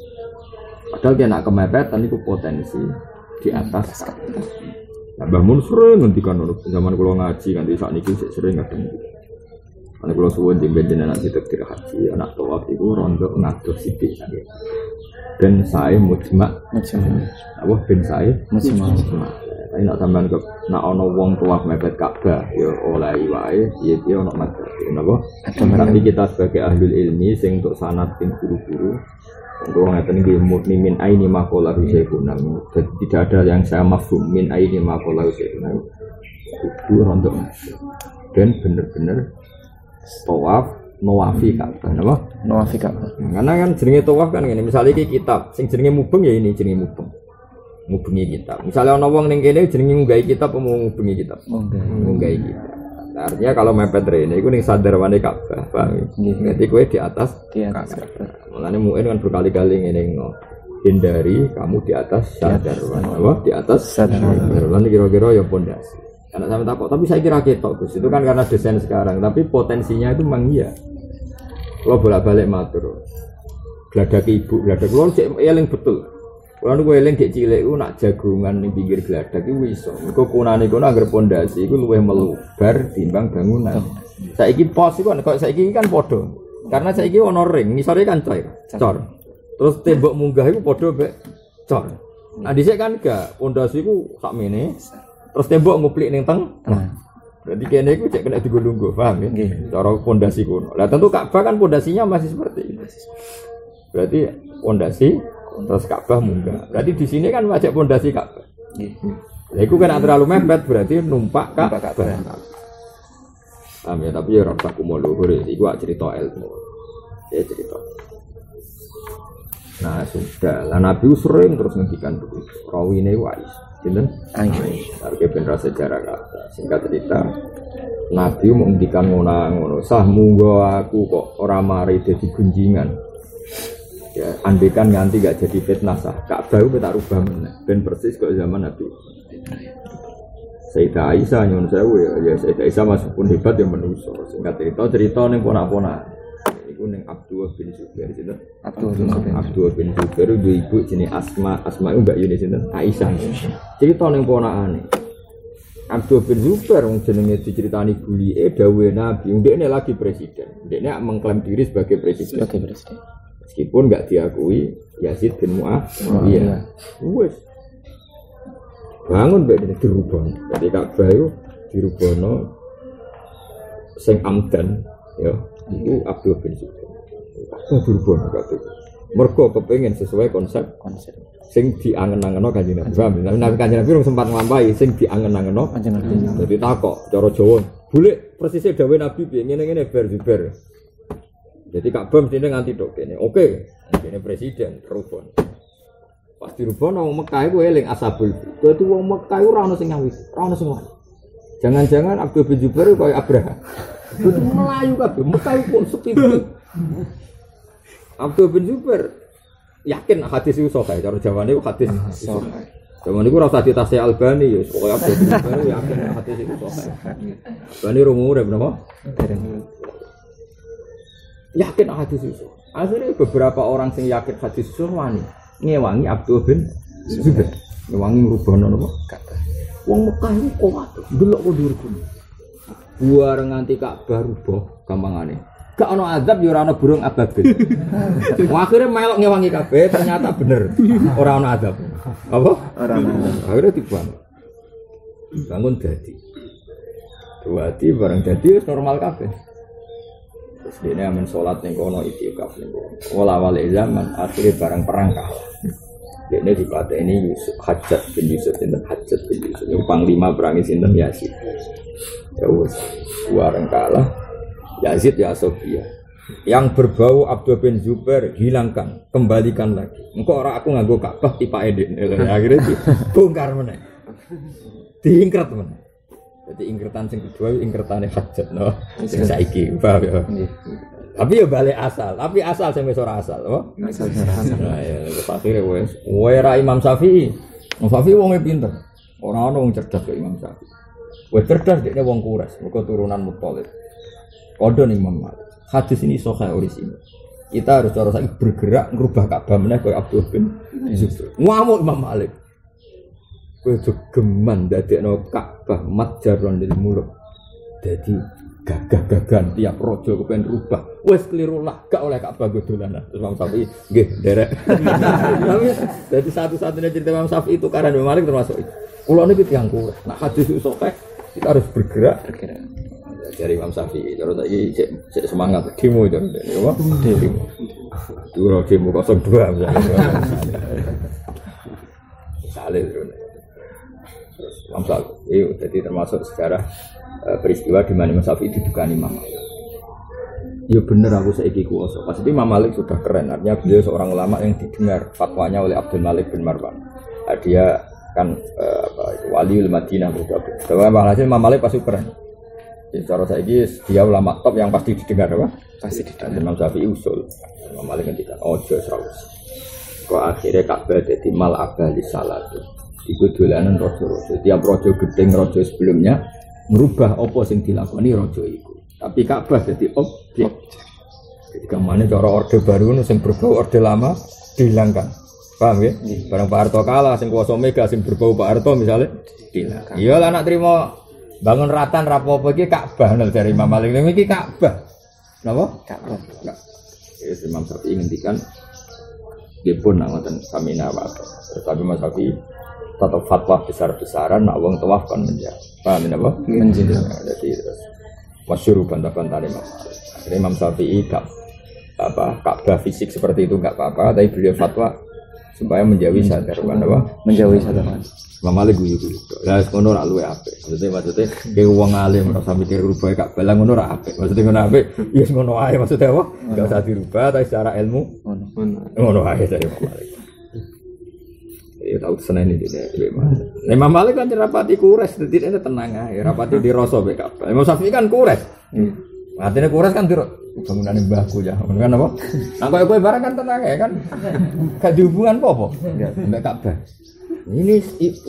Padahal dia nak kemepetan itu potensi di atas Ka'bah. Nah, Mbah Mun sering ngendikan ngono zaman kula ngaji nganti saat niki sik sering gitu. Ana kula suwun jeng ben anak situ kira haji, anak tawaf iku rondo ngatur sithik saja. Dan saya mujma, Macam apa ben saya Mujma. mujma. Tapi nak tambahan ke nak ono wong tawaf mepet Ka'bah ya oleh wae, ya dia ono madzhab. Napa? Ada madhab. Tapi kita sebagai ahli ilmi sing untuk sanad sing guru-guru untuk ngeten iki murni min aini husaifuna. Jadi tidak ada yang saya mafhum min aini makola husaifuna. Itu rontok dan bener-bener tawaf nawafi Ka'bah napa? Nawafi Ka'bah. Karena kan jenenge tawaf kan ngene, misalnya iki kitab, sing jenenge mubeng ya ini jenenge mubeng. Ngubengi kitab. Misalnya ana wong ning kene jenenge nggahi kitab apa mau ngubengi kitab? Oh, kitab. Nah, artinya kalau mepet rene iku ning sadarwane Ka'bah, paham? ya? Nggih. Berarti kowe di atas Di atas Ka'bah. Mulane muin kan berkali-kali ngene. Hindari kamu di atas sadarwan. Apa? Di atas sadarwan kira-kira ya pondasi. Karena sama takut, tapi saya kira ketok Gus. Itu kan karena desain sekarang, tapi potensinya itu memang iya. Kalau bolak-balik matur. Geladak ibu, geladak keluar cek eling betul. Kalau niku eling cek cilik ku nak jagungan ning pinggir geladak iku iso. Engko kunane kono anggar pondasi iku luwih melubar timbang bangunan. Saiki pos iku kok saiki kan padha. Karena saiki ono ring, ngisore kan coy. Cor. Terus tembok munggah iku padha mek cor. Nah dhisik kan gak pondasi iku sakmene. Terus tembok nguplik ning teng. Nah, Berarti kene iku cek kena digulunggo, paham ya? Nggih. Cara pondasi kuno. Lah tentu Ka'bah kan pondasinya masih seperti ini. Berarti pondasi terus Ka'bah munggah. Berarti di sini kan wajib pondasi Ka'bah. Lah iku kan terlalu mepet berarti numpak Ka'bah. Paham ya, tapi ya ora usah kumo luhur. Iku cerita ilmu. Ya cerita. Nah sudah, lah Nabi sering terus ngendikan begitu. Rawine wais, sinten? Aisyah. Harga bener sejarah kata. Singkat cerita, Nabi mau ngendikan ngono-ngono. Sah munggo aku kok ora mari dadi gunjingan. Ya, andekan nganti gak jadi fitnah sah. Ka'bah itu tak rubah meneh. Ben persis kok zaman Nabi. Sayyidah Aisyah nyuwun sewu ya, ya Sayyidah Aisyah meskipun hebat ya manusia. Singkat cerita cerita ning ponak-ponak. Iku ning Abdullah bin Zubair sinten? Abdul bin. Abdullah bin Zubair itu ibu jenis Asma, Asma itu mbak Yuni sinten? Aisyah. Cerita ning ponakane. Abdul bin Zubair wong jenenge diceritani bulike dawuhe Nabi, ndekne lagi presiden. Ndekne mengklaim diri sebagai presiden. Oke, Presiden. Meskipun nggak diakui Yazid bin Muawiyah. Wes. Bangun mbek dene dirubah. Jadi Ka'bah itu dirubahno sing amdan ya iku Abdul bin Zubair. Ka'bah dirubahno kabeh. Mergo kepengen sesuai konsep Konsep. sing diangen-angeno kanjeng Nabi. Paham? ya? Nabi kanjeng Nabi sempat nglampahi sing diangen-angeno Panjang Nabi. Jadi takok cara Jawa. Bule persisnya dawe Nabi piye ngene-ngene ber Jadi Ka'bah mestine nganti tok kene. Oke, kene presiden rubon. Pas dirubon wong Mekah iku eling asabul. Dadi wong Mekah iku ora ono sing ngawis, ora ono sing. Jangan-jangan Abdul bin Jubair kaya Abraha. Dadi melayu kabeh, Mekah iku pun sepi. Abdul bin Jubair yakin hadis itu sahih cara Jawane iku hadis sahih. Zaman itu rasa ditasnya Albani ya, pokoknya Abdul Albani yakin hadis itu sahih. Albani rumur ya berapa? Yakin hadis itu. Akhirnya beberapa orang yang yakin hadis itu wani ngewangi Abdul bin Zubair. Ngewangi merubah nopo Ka'bah. Wong Mekah itu kuat, delok kok durkun. Buar nganti Ka'bah rubah gampangane. Gak ono azab ya ora ono burung ababil. [laughs] Akhirnya melok ngewangi kabeh ternyata bener. Ora ono azab. Apa? Orang Akhirnya dibangun. Bangun jadi. Dua bareng jadi normal kabeh. Terus dia amin sholat ning kono itikaf ning kono. Wala wale zaman akhirnya bareng perang kalah. Dia ini ini Yusuf Hajat bin Yusuf sinten Hajat bin Yusuf. Yang panglima perangi sinten Yazid. Ya wis bareng kalah. Yazid ya Sofia. Yang berbau Abdul bin Zubair hilangkan, kembalikan lagi. Engkau orang aku nganggo Ka'bah tipa edin. Akhirnya dibongkar meneh. Diingkret meneh. Jadi ingkretan sing kedua ingkretane hajat no. Sing saiki, paham ya. Tapi ya balik asal, tapi asal wis ora asal, apa? asal asal. Nah, ya terus akhirnya wes, wera Imam Syafi'i. Imam Syafi'i wongnya pinter. Orang orang wong cerdas ke Imam Syafi'i. Wes cerdas dia wong kures, mereka turunan mutolib. Kode nih Imam Malik. Hadis ini sokai orisinil. Kita harus cara saiki bergerak ngerubah Ka'bah meneh koyo Abdul bin Zubair. Ngamuk Imam Malik. Kowe jogeman dadekno Ka'bah matjaron lil muluk. Jadi gagah-gagahan tiap rojo kepen rubah. Wes keliru lah, gak oleh Ka'bah gue dolanan. Terus Imam Syafi'i nggih derek. Jadi [laughs] satu-satunya cerita Imam Syafi'i itu karena Imam Malik termasuk itu. Kulo niki tiyang kuwe. Nah hadis itu sokeh kita harus bergerak Berkira. dari Imam Syafi'i. Kalau tadi cek, semangat demo itu, ya apa? Demo. Dua demo kosong dua misalnya. [laughs] Misalnya itu. Terus Imam Syafi'i itu jadi termasuk sejarah eh, peristiwa di mana Imam Syafi'i didukani Imam Malik. Ya bener aku saiki kuasa. Pasti Imam Malik sudah keren. Artinya beliau seorang ulama yang didengar fatwanya oleh Abdul Malik bin Marwan. Nah, dia kan eh, apa, itu, waliul Madinah betul. Tapi hasil Imam Malik pasti keren. Jadi cara saya dia ulama top yang pasti didengar apa? Pasti Dan didengar. Imam Syafi'i usul. Imam Malik ngendikan, ojo serawus. Kok akhirnya Ka'bah jadi mal abali salat. Iku dolanan rojo-rojo. Tiap rojo gedeng rojo sebelumnya merubah apa sing dilakoni rojo iku. Tapi Ka'bah jadi objek. Jadi ke mana cara orde baru nu sing berbau orde lama dihilangkan. Paham ya? Barang Pak Harto kalah, sing kuasa mega, sing berbau Pak Harto misalnya dihilangkan. Iya lah nak terima bangun ratan rapopo iki Ka'bah nol dari Imam Malik. Iki Ka'bah. Napa? Ka'bah. Ya, Imam Syafi'i ngendikan dia pun ngoten sami nawa. Tapi Imam Syafi'i tetap fatwa besar-besaran nak wong tawaf kan menjawab. Paham ya apa? Menjawab. Nah, Jadi terus masyhur bantah-bantah Imam. Akhirnya Imam Syafi'i gak apa Ka'bah fisik seperti itu nggak apa-apa, tapi beliau fatwa supaya menjauhi sadar kan apa? Menjauhi sadaran. Imam Malik guyu guyu. Lah ngono ora luwe apik. Maksudnya maksudnya ke wong alim ora usah mikir rubah gak belang ngono ora apik. Maksudnya ngono apik, ya ngono ae maksudnya apa? Enggak usah dirubah tapi secara ilmu Ngono. ngono ae dari Imam Malik. Ya tahu seneng ini dia. Nah, Imam Malik kan rapati [laughs] kures, jadi dia tenang aja. Rapati di Rosso BK. Imam Syafi'i kan kures. Artinya kures kan tiro bangunan mbahku ya. Kan apa? Nah kau kau barang kan tenang ya kan. Gak dihubungan apa apa. Mbak Ka'bah. Ini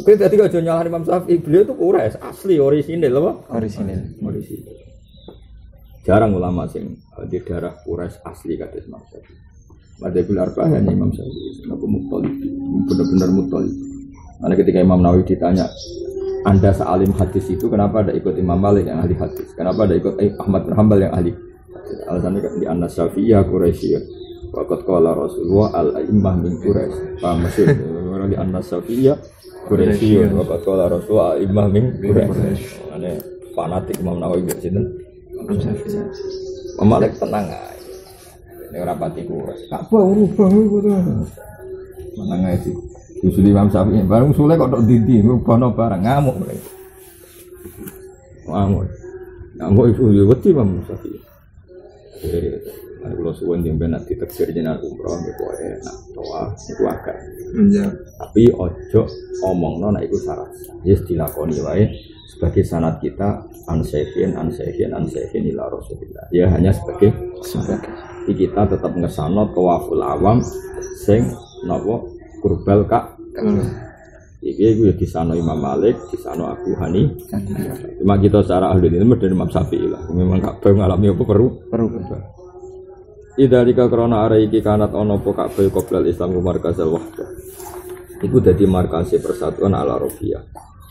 kita tadi kalau nyalahan Imam Syafi'i beliau tuh kures asli orisinil apa? Orisinil. Orisinil. Jarang ulama sing eh, di daerah kures asli kata Imam Syafi'i. Madzhabul Arba'ah hanya Imam Syafi'i. Aku mutolib, benar-benar mutolib. Karena ketika Imam Nawawi ditanya, anda sealim hadis itu kenapa ada ikut Imam Malik yang ahli hadis? Kenapa ada ikut eh, Ahmad bin Hanbal yang ahli hadis? Alasannya kan di Anas Syafi'iyah Quraisyiyah. Waqat qala Rasulullah al-a'immah min Quraisy. Paham maksud? Di Anas Syafi'iyah Quraisyiyah. Waqat qala Rasulullah al-a'immah min Quraisy. Ane fanatik Imam Nawawi. Imam Syafi'i. Imam Malik tenang aja. Ini orang pati kures. Tak apa rubah itu. Tenang aja sih. Usul Imam Syafi'i. Barang usulnya kok tak didi. Rubah no barang. Ngamuk. Ngamuk. Ngamuk itu ya betul Imam Syafi'i. Jadi, ada kalau suwun yang benar diteksir jenazah umroh, gitu enak, doa, itu agak. Menjawab. Tapi ojo omong nona itu syarat. Yes dilakoni wae sebagai sanat kita ansefin, ansefin, ansefin ila rasulillah. Ya hanya sebagai Sebagai. Jadi kita tetap ngesano tawaful awam sing nopo kurbal kak. Iki iku ya disano Imam Malik, disano Abu Hani. Cuma kita secara ahli ini dari Imam Syafi'i lah. Memang Ka'bah ngalami apa perlu? Perlu. Idalika krana arah iki kanat ono apa Ka'bah qoblal Islam markazal wahdah. Iku dadi markase persatuan ala Arabia.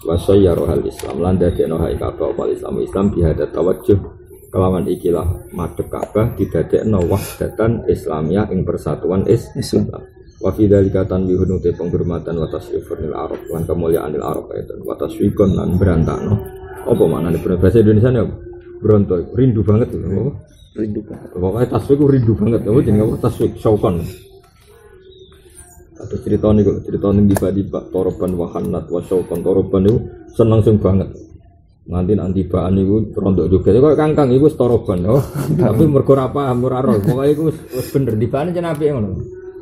Wa sayyarohal Islam lan dadekno hai Ka'bah wal Islam Islam bihada tawajjuh kelawan ikilah madhep Ka'bah didadekno wahdatan Islamiyah ing persatuan is Islam. Wa fi dzalika tanbihun uti penghormatan wa tasrifun lil Arab lan kemuliaan lil Arab itu wa tasfikun lan berantakno. Apa maknane bener bahasa Indonesia apa? Beronto, rindu banget. Apa? Rindu banget. Pokoknya taswik rindu banget. Apa jenenge apa? Taswik syaukan. Ada cerita nih cerita nih tiba-tiba toroban wahanat wa syaukan toroban itu seneng sing banget. Nanti nanti bahan itu rontok juga. Kok kangkang itu toroban, oh. [laughs] Tapi mergo ora paham ora roh. Pokoknya itu wis wis bener di bahan jeneng apik ngono.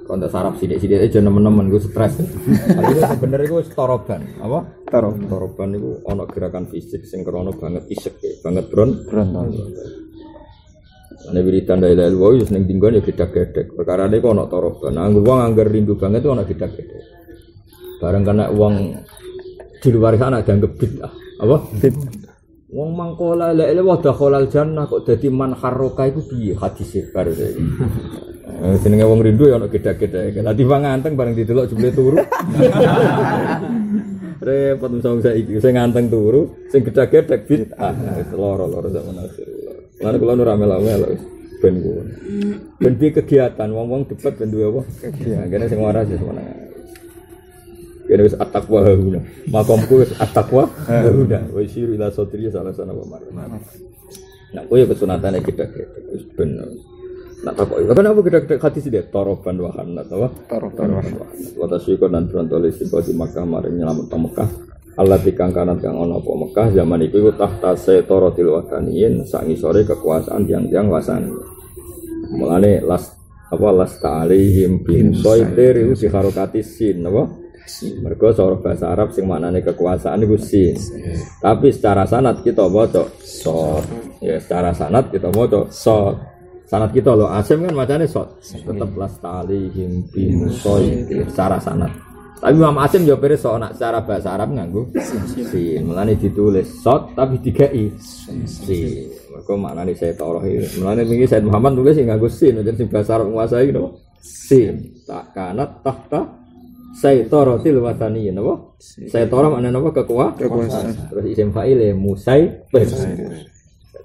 Rontok sarap sidik-sidik aja nemen-nemen gue stres. [laughs] Tapi itu sebenarnya itu toroban. Apa? Taruh. Toroban itu ono gerakan fisik sing krono banget isek banget bron. Berontak. Ane wiridan la ilaha illallah yo seneng dinggon ya gedak-gedek. Perkara ini kok ana toroban. Nah, wong anggar rindu banget itu ana gedak-gedek. Bareng kena wong di luar sana dianggap bid'ah. Apa? Wong mangkola la ilaha dakhalal jannah kok dadi man harroka iku piye hadise bar saiki. Jenenge wong rindu ya ana gedak-gedek. Lah timbang nganteng bareng didelok jebule turu. [laughs] Repot musang saiki sing nganteng turu, sing gedak-gedek bid'ah. Loro-loro zaman akhir. Lalu kalau nurame melo wis ben. Ben kegiatan wong-wong debat ben duwe apa? Kegiatan. Kene sing waras ya semono. Kene wis at-taqwa hauna. Makomku wis at-taqwa hauna. Wa isiru ila sotri salah sana wa marna. Nah, kowe ya kesunatane gedak-gedek wis ben. Nak takok, kenapa gedak-gedek hati sih deh? Toroban wahanat, apa? Taruh. Wata syukur dan berontol istiqo di Makkah maring nyelamet ke Mekah Allah tikang kanan kang ono apa Mekah zaman itu iku tahta setorotil wakaniyin sak ngisore kekuasaan tiang-tiang wasani mulane las apa las ta'alihim bin soitir itu diharokati sin apa mereka seorang bahasa Arab sing maknane kekuasaan itu sin. Tapi secara sanat kita maca sot ya secara sanat kita maca sot sanat kita loh asim kan macamnya sot tetap las ta'alihim bin soitir secara sanat tapi Imam Asim jawab beres soal nak secara bahasa Arab nganggu sin. Mulane ditulis sot tapi tiga i sin. Mereka maknane saya toroh ini mulane begini Said Muhammad tulis nganggu sin. Jadi bahasa Arab menguasai gitu sin. Tak kanat tahta saya toroh til watani apa saya toroh mana apa kekuah Kekuasaan. terus isim fa'il musai.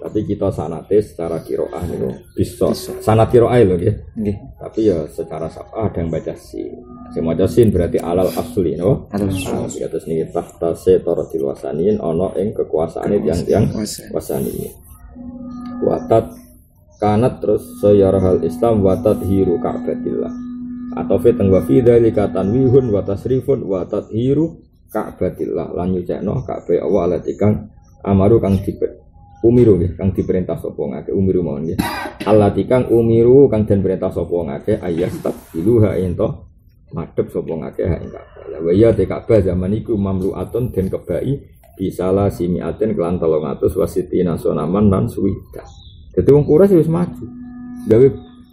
Tapi kita sanate secara kiroah nih bisa. Sanat kiroah loh ya Nggih. tapi ya secara sapah ada yang baca sin yang baca sin berarti alal asli no Alal asli. atas ini tahta setorotil wasaniin ono ing kekuasaan. yang yang Kekuasaan. wasani watat kanat terus sayarahal Islam watat hiru ka'batillah atau fiteng wa fi dzalika tanwihun wa tasrifun wa tathiru ka'batillah. Lan nyucekno ka'bah Allah alati kang amaru kang dipe umiru nggih kang diperintah sapa ngake umiru mawon nggih. Alati kang umiru kang den perintah sapa ngake ayas tabiluha ento madhep sapa ngake ha ing Ka'bah. Wa ya te Ka'bah zaman iku mamluatun den kebai bisalah simiaten kelan 300 wasitina sonaman lan suwida jadi wong Quraisy wis maju gawe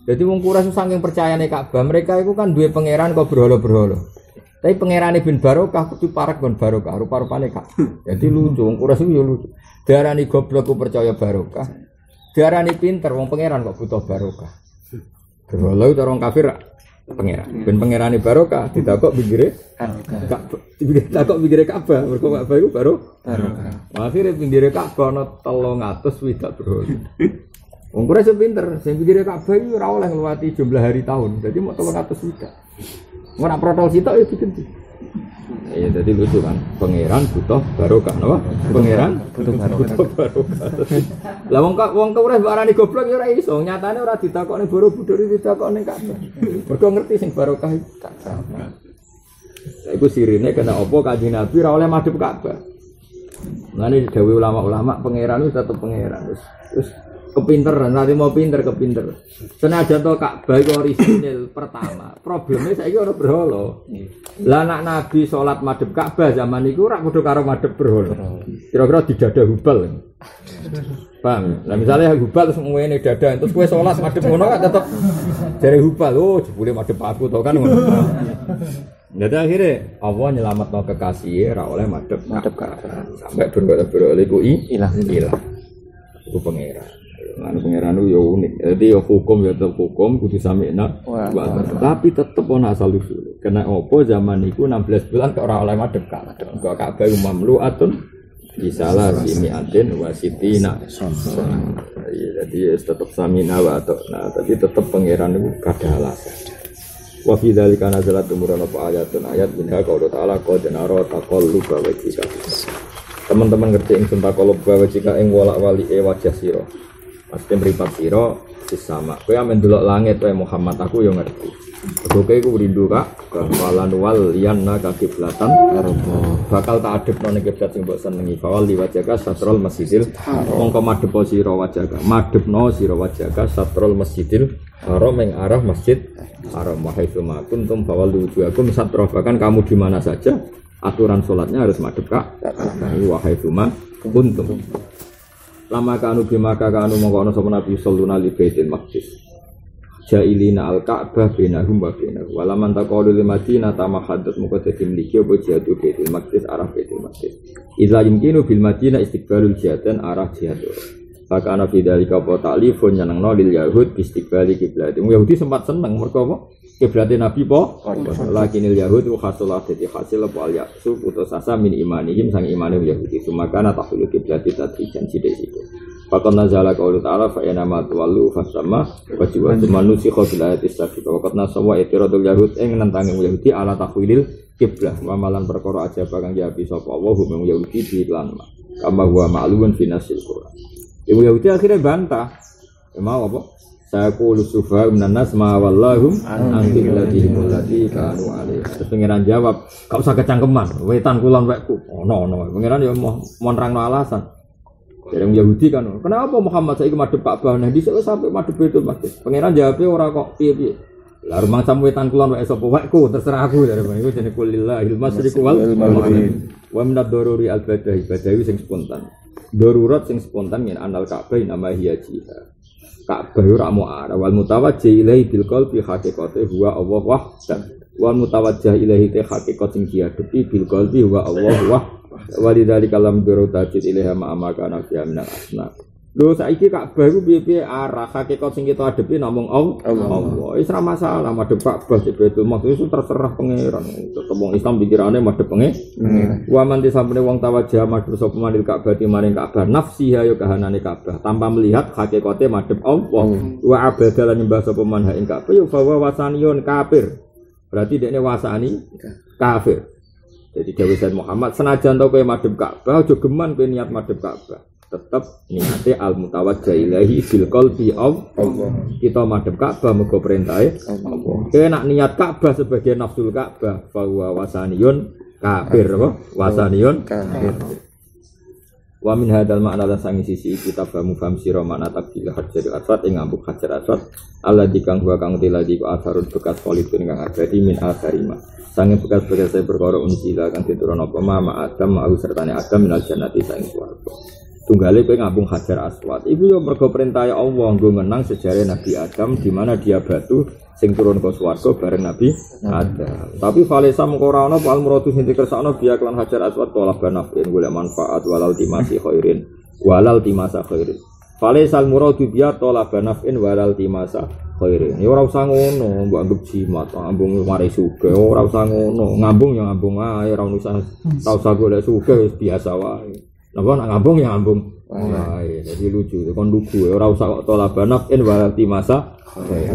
jadi wong Quraisy saking percayane Ka'bah mereka itu kan duwe pangeran kok berhala-berhala. Tapi pangerane bin Barokah kudu parek kon Barokah rupa-rupane Ka'bah. Jadi lucu wong Quraisy yo lucu. Diarani goblok ku percaya Barokah. Diarani pinter wong pangeran kok butuh Barokah. Berhala itu orang kafir pangeran. Ben pangerane Barokah ditakok pinggire Ka'bah. Ditakok pinggire Ka'bah. Mergo Ka'bah iku baru Akhirnya pinggirnya Ka'bah ana 300 widak bro. Wong Quraisy pinter, sing pinggirnya Ka'bah iki ora oleh ngliwati jumlah hari tahun. Jadi mau 300 widak. Ora protol sitok ya diganti. Iya, jadi lucu kan. Pangeran butuh barokah, napa? Pangeran Butuh barokah. Lah wong wong Quraisy mbok arani goblok ya ora iso. Nyatane ora ditakokne Borobudur ditakokne Ka'bah. Mergo ngerti sing barokah iku Ka'bah. Iku sirine kena apa Kanjeng Nabi ora oleh madhep Ka'bah. Nanti dawe ulama-ulama pangeran itu tetap pangeran terus terus kepinteran nanti mau pinter kepinter senajan to Ka'bah itu orisinil pertama problemnya saya ono berhala lah anak Nabi sholat madhep Ka'bah zaman itu rak kudu karo madhep berhala kira-kira di dada hubal paham? Lah misalnya hubal terus ngene dada terus kue sholat madhep ngono kan tetep dari hubal oh jebule madhep aku to kan Jadi akhirnya Allah nyelamat no kekasih ra oleh madep Madep Ka'bah. sampai berkata beroleh ku i Ilang. hilang. Itu pangeran. Lalu pangeran itu ya unik. Jadi ya hukum ya tetap hukum kudu sami enak. Wah, Tapi tetep ono asal usul. Kena opo zaman itu 16 bulan ke orang oleh madep Ka'bah. Kok Ka'bah mamlu'atun bisalah bimi adin wasitina. Jadi ya tetap samina wa atau nah tapi tetap pangeran itu kada alasan. Wa fi dzalika nazalat umurana apa ayatun ayat minha qaulu ta'ala qad nara taqalluba wajhika. Teman-teman ngerti ing sunta qalluba wajhika ing wolak-wali e wajah sira. Pasti mripat sira sis sama. Kowe amen delok langit wae Muhammad aku yo ngerti. Kowe iku rindu kak. Kawalan wal liyanna ka kiblatan. Bakal tak adepno ning kiblat sing mbok senengi. Fawal li wajhaka satrul masjidil mongko madhepo sira wajhaka madhepno sira wajhaka satrul masjidil haram ing arah masjid haram. Wa haitsu ma kuntum fawal wujuhakum satra bahkan kamu di mana saja aturan sholatnya harus madhep kak. Ini wa haitsu ma kuntum lama kanu bimaka kanu mongko ana sapa nabi sallallahu alaihi baitil maqdis jailina al ka'bah bainahum wa bainahu walaman taqalu lil madinah tamahadat muka dadi mliki apa jihadu baitul maqdis arah baitul maqdis idza yumkinu bil madinah istiqbalul jihadan arah jihad Maka ana fi dalika apa ta'lifun nyenengno lil yahud istiqbali kiblat. Yahudi sempat seneng mergo apa? Kiblate Nabi po. Lakinil yahud wa khasulah dadi hasil apa al yaksu putus asa min imanihim sang imane Yahudi. Sumakana tahulu kiblati tadrijan sithik-sithik. Fakon nazala qaulu ta'ala fa yana ma tuwallu fasama wa jiwa manusi bil ayati sabi wa qad nasawa itiradul yahud ing nentangi Yahudi ala tahwilil kiblah wa malan perkara aja bakang jabi sapa Allah hum Yahudi di lan ma. kama huwa ma'lumun fi nasil Quran. Ibu Yahudi akhirnya bantah. Ya, mau apa? Saya kulu sufa minan nas ma wallahum an qiblatihim allati kanu alaiha. Terus pangeran jawab, "Kau usah kecangkeman, wetan kulon wekku." Oh, no, no. Pangeran ya mau nerangno alasan. Yang Yahudi kan, kenapa Muhammad saya madhep Ka'bah? Nah, di sana sampai madhep itu masjid. Pangeran jawabnya orang kok piye piye. Lah rumang samu wetan kulon wae sapa wekku terserah aku dari iku jenenge kulillahil masyriqu wal maghrib. Wa min ad-daruri al-badahi badawi sing spontan. Darurat sing spontan min anal Ka'bah nama hiya jihad. Ka'bah ora mau arah wal mutawajjih ilaihi bil qalbi haqiqate huwa Allah wahdah. Wal mutawajjih ilaihi te haqiqat sing diadepi bil qalbi huwa Allah wah. Walidzalika lam duru tajid ilaiha ma amaka nafiya min asna. Lho saiki Ka'bah iku piye-piye arah hakikat sing kita adepi namung Allah. Allah. Wis ora masalah madhep Ka'bah di Baitul Maqdis itu terserah pangeran. Tetep wong Islam pikirane madhep pangeran. Wa man disampene wong tawajjah madhep sapa manil Ka'bah di maring Ka'bah nafsiha ya kahanane Ka'bah tanpa melihat hakikate madhep Allah. Wa abadalan nyembah sapa man ha ing Ka'bah ya bahwa wasaniyun kafir. Berarti dekne wasani kafir. Jadi Dewi Said Muhammad senajan tau kowe madhep Ka'bah aja geman kowe niat madhep Ka'bah. Tetep niate al mutawajjah ilahi bil qalbi Allah. Kita madhep Ka'bah mergo perintahe Allah. Kowe nak niat Ka'bah sebagai nafsul Ka'bah bahwa wasaniyun kafir apa? Wasaniyun Kafir. Wa min hadal makna lan sangi sisi kitab kamu faham sira makna takbil hajar aswad ing ngambuk hajar aswad Allah dikang wa kang tiladi ku asarun bekas polipun kang abadi min asarima sange bekas bekas saya perkara unsila kang diturun apa ma adam ma sertane adam minal jannati sange swarga tunggale kowe ngambung hajar aswad iku yo mergo perintah Allah nggo ngenang sejarah Nabi Adam di mana dia batu sing turun ke swarga bareng Nabi Adam. Tapi falesa mengko ora ana fal muradu sing dikersakno hajar aswad tolak banafin golek manfaat walal timasi khairin walal timasa khairin. Falesa muradu biya tolak banafin walal timasa khairin. Ya ora usah ngono, mbok anggap jimat, ambung mari sugih, ora usah ngono. Ngambung ya ngambung ae, ora usah ora usah biasa wae. Napa nak ngambung ya ngambung. Wah, jadi lucu, kon lugu, ora usah kok tolak banafin walal timasa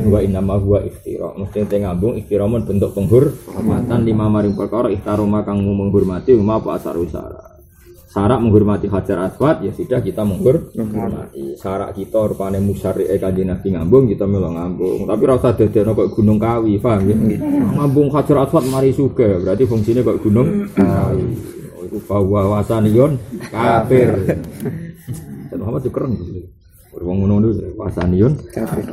wa inna ma huwa ikhtira mesti te ngambung ikhtira mun bentuk penghormatan lima maring perkara ikhtaroma kang menghormati ma apa asar usara syarat menghormati hajar aswad ya sudah kita menghormati. syarat kita rupane musyari e kanjeng nabi ngambung kita melo ngambung. Tapi ora usah dadekno kok gunung kawi paham ya? Ngambung hajar aswad mari suga berarti fungsinya kok gunung kawi itu bahwa wasaniyun kafir [laughs] dan Muhammad juga keren gitu Wong ngono niku wasaniyun Kafir.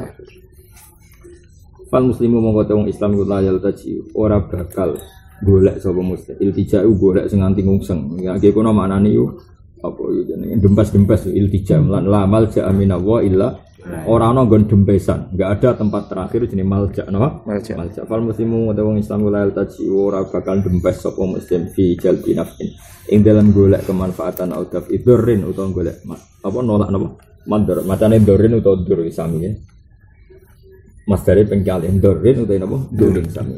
Fal muslimu mongko wong Islam iku layal taji ora bakal golek sapa muslim. Iltija iku golek sing nganti ngungseng. Ya iki kono maknane yo apa yo jenenge dembas-dembas iltija lan la mal ja'a minallah illa Orang ono nggon dempesan, enggak ada tempat terakhir jenis malja, napa? Malja. Malja. Fal muslimu utawa wong Islam la taji ora bakal dempes sapa muslim fi jalbi nafsin. Ing dalam golek kemanfaatan au daf idurrin utawa golek apa nolak napa? Mandor. Macane dorin utawa dur sami ya. Mas dari pengkali dorin utawa napa? Dorin sami.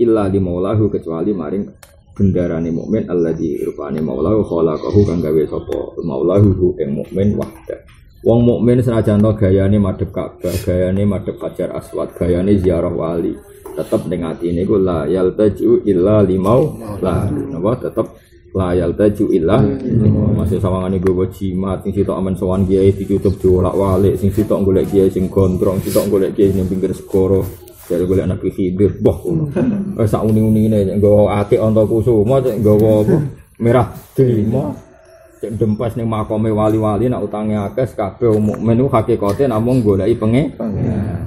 Illa di maulahu kecuali maring bendarane mukmin alladzi rupane maulahu khalaqahu kang gawe sapa maulahu hu ing mukmin wahda. Wong mukmin senajan to gayane madhep Ka'bah, gayane madhep Hajar Aswad, gayane ziarah wali, tetep ning atine iku la yaltaju illa limau la napa tetep la yaltaju illa. Masih sawangane gowo jimat sing sitok amen sowan kiai ditutup diolak-walik, sing sitok golek kiai sing gondrong, sitok golek kiai ning pinggir segara. Jadi golek anak khidir, boh. Eh sak uning-uningine nggawa akik anta kusuma, cek nggawa apa? Merah delima. Cek dempes ning makome wali-wali nak utange akeh kabeh mukmin ku hakikate namung goleki penge.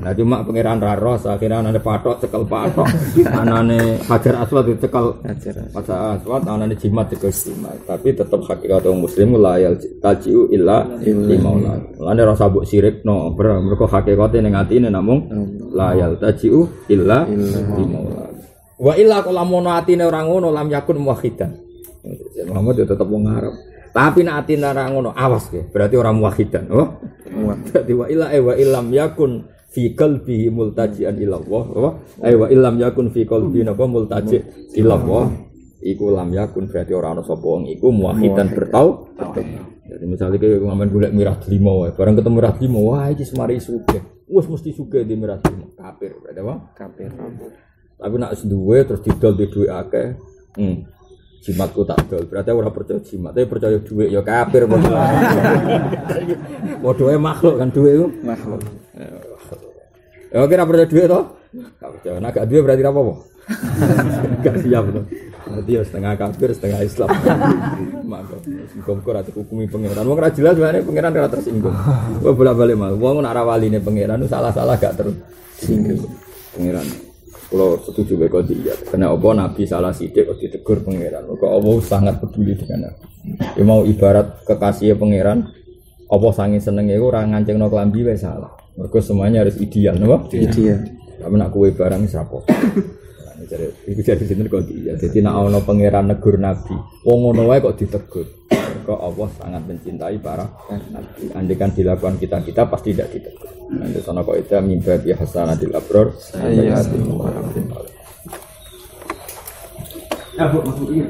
Nah cuma pangeran ra ros akhirnya anane patok cekel patok. [laughs] anane Hajar Aswad dicekel Ajar. Hajar Aswad anane jimat cekel jimat. Tapi tetep hakikat wong muslim layal tajiu illa limaula. Lane rasa mbok sirikno, bro. Mergo hakikate ning atine namung layal tajiu illa limaula. Wa illa kala mono atine ora ngono lam yakun muwahhidan. Muhammad ya tetep wong Arab. Tapi nek atine ora ngono, awas ke. Berarti orang muwahhidan. Oh. Dadi wa illa eh, wa illam yakun fi qalbihi multajian ila Allah. Apa? Eh wa illam yakun fi qalbihi napa multaji ila Allah. Iku lam yakun berarti ora ana sapa wong iku muwahhidan bertau. Jadi misalnya kayak ngamen golek mirah delima wae, barang ketemu mirah delima, wah iki semari sugih. Wes mesti sugih di mirah delima. Kafir berarti apa? Kafir. Tapi nak duwe terus didol di duwe akeh. Hmm. Jimatku tak dol. Berarti ora percaya jimat, tapi percaya duwe ya kafir padha. [laughs] Padha makhluk kan duwe iku. Makhluk. Ya kira percaya duwe to? Gak percaya. Nah gak duwe berarti apa apa? [laughs] Gak siap to. Berarti ya setengah kafir, setengah Islam. [laughs] Mantap. Muga-muga ora dihukumi pangeran. Wong ora jelas wae pangeran ora tersinggung. Wong bolak-balik mal. Wong nek ora waline pangeran salah-salah gak tersinggung. Pangeran. Kalau setuju kau dia, karena apa Nabi salah sidik kau ditegur pangeran. Kau Allah sangat peduli dengan Nabi. Dia mau ibarat kekasih pangeran, apa sangi seneng itu orang nganceng no kelambi salah. Mereka semuanya harus ideal, nopo? Ideal. Tapi nak kue barang siapa? Nah, jadi itu jadi sini kok dia. Jadi nak ono pangeran negur Nabi, wong ngono wae kok ditegur. Kok Allah sangat mencintai para nabi. Andikan dilakukan kita kita pasti tidak ditegur. Nanti sana kok itu mimpi biasa hasanatil abror. Sayyiatil Ya, bu, ini.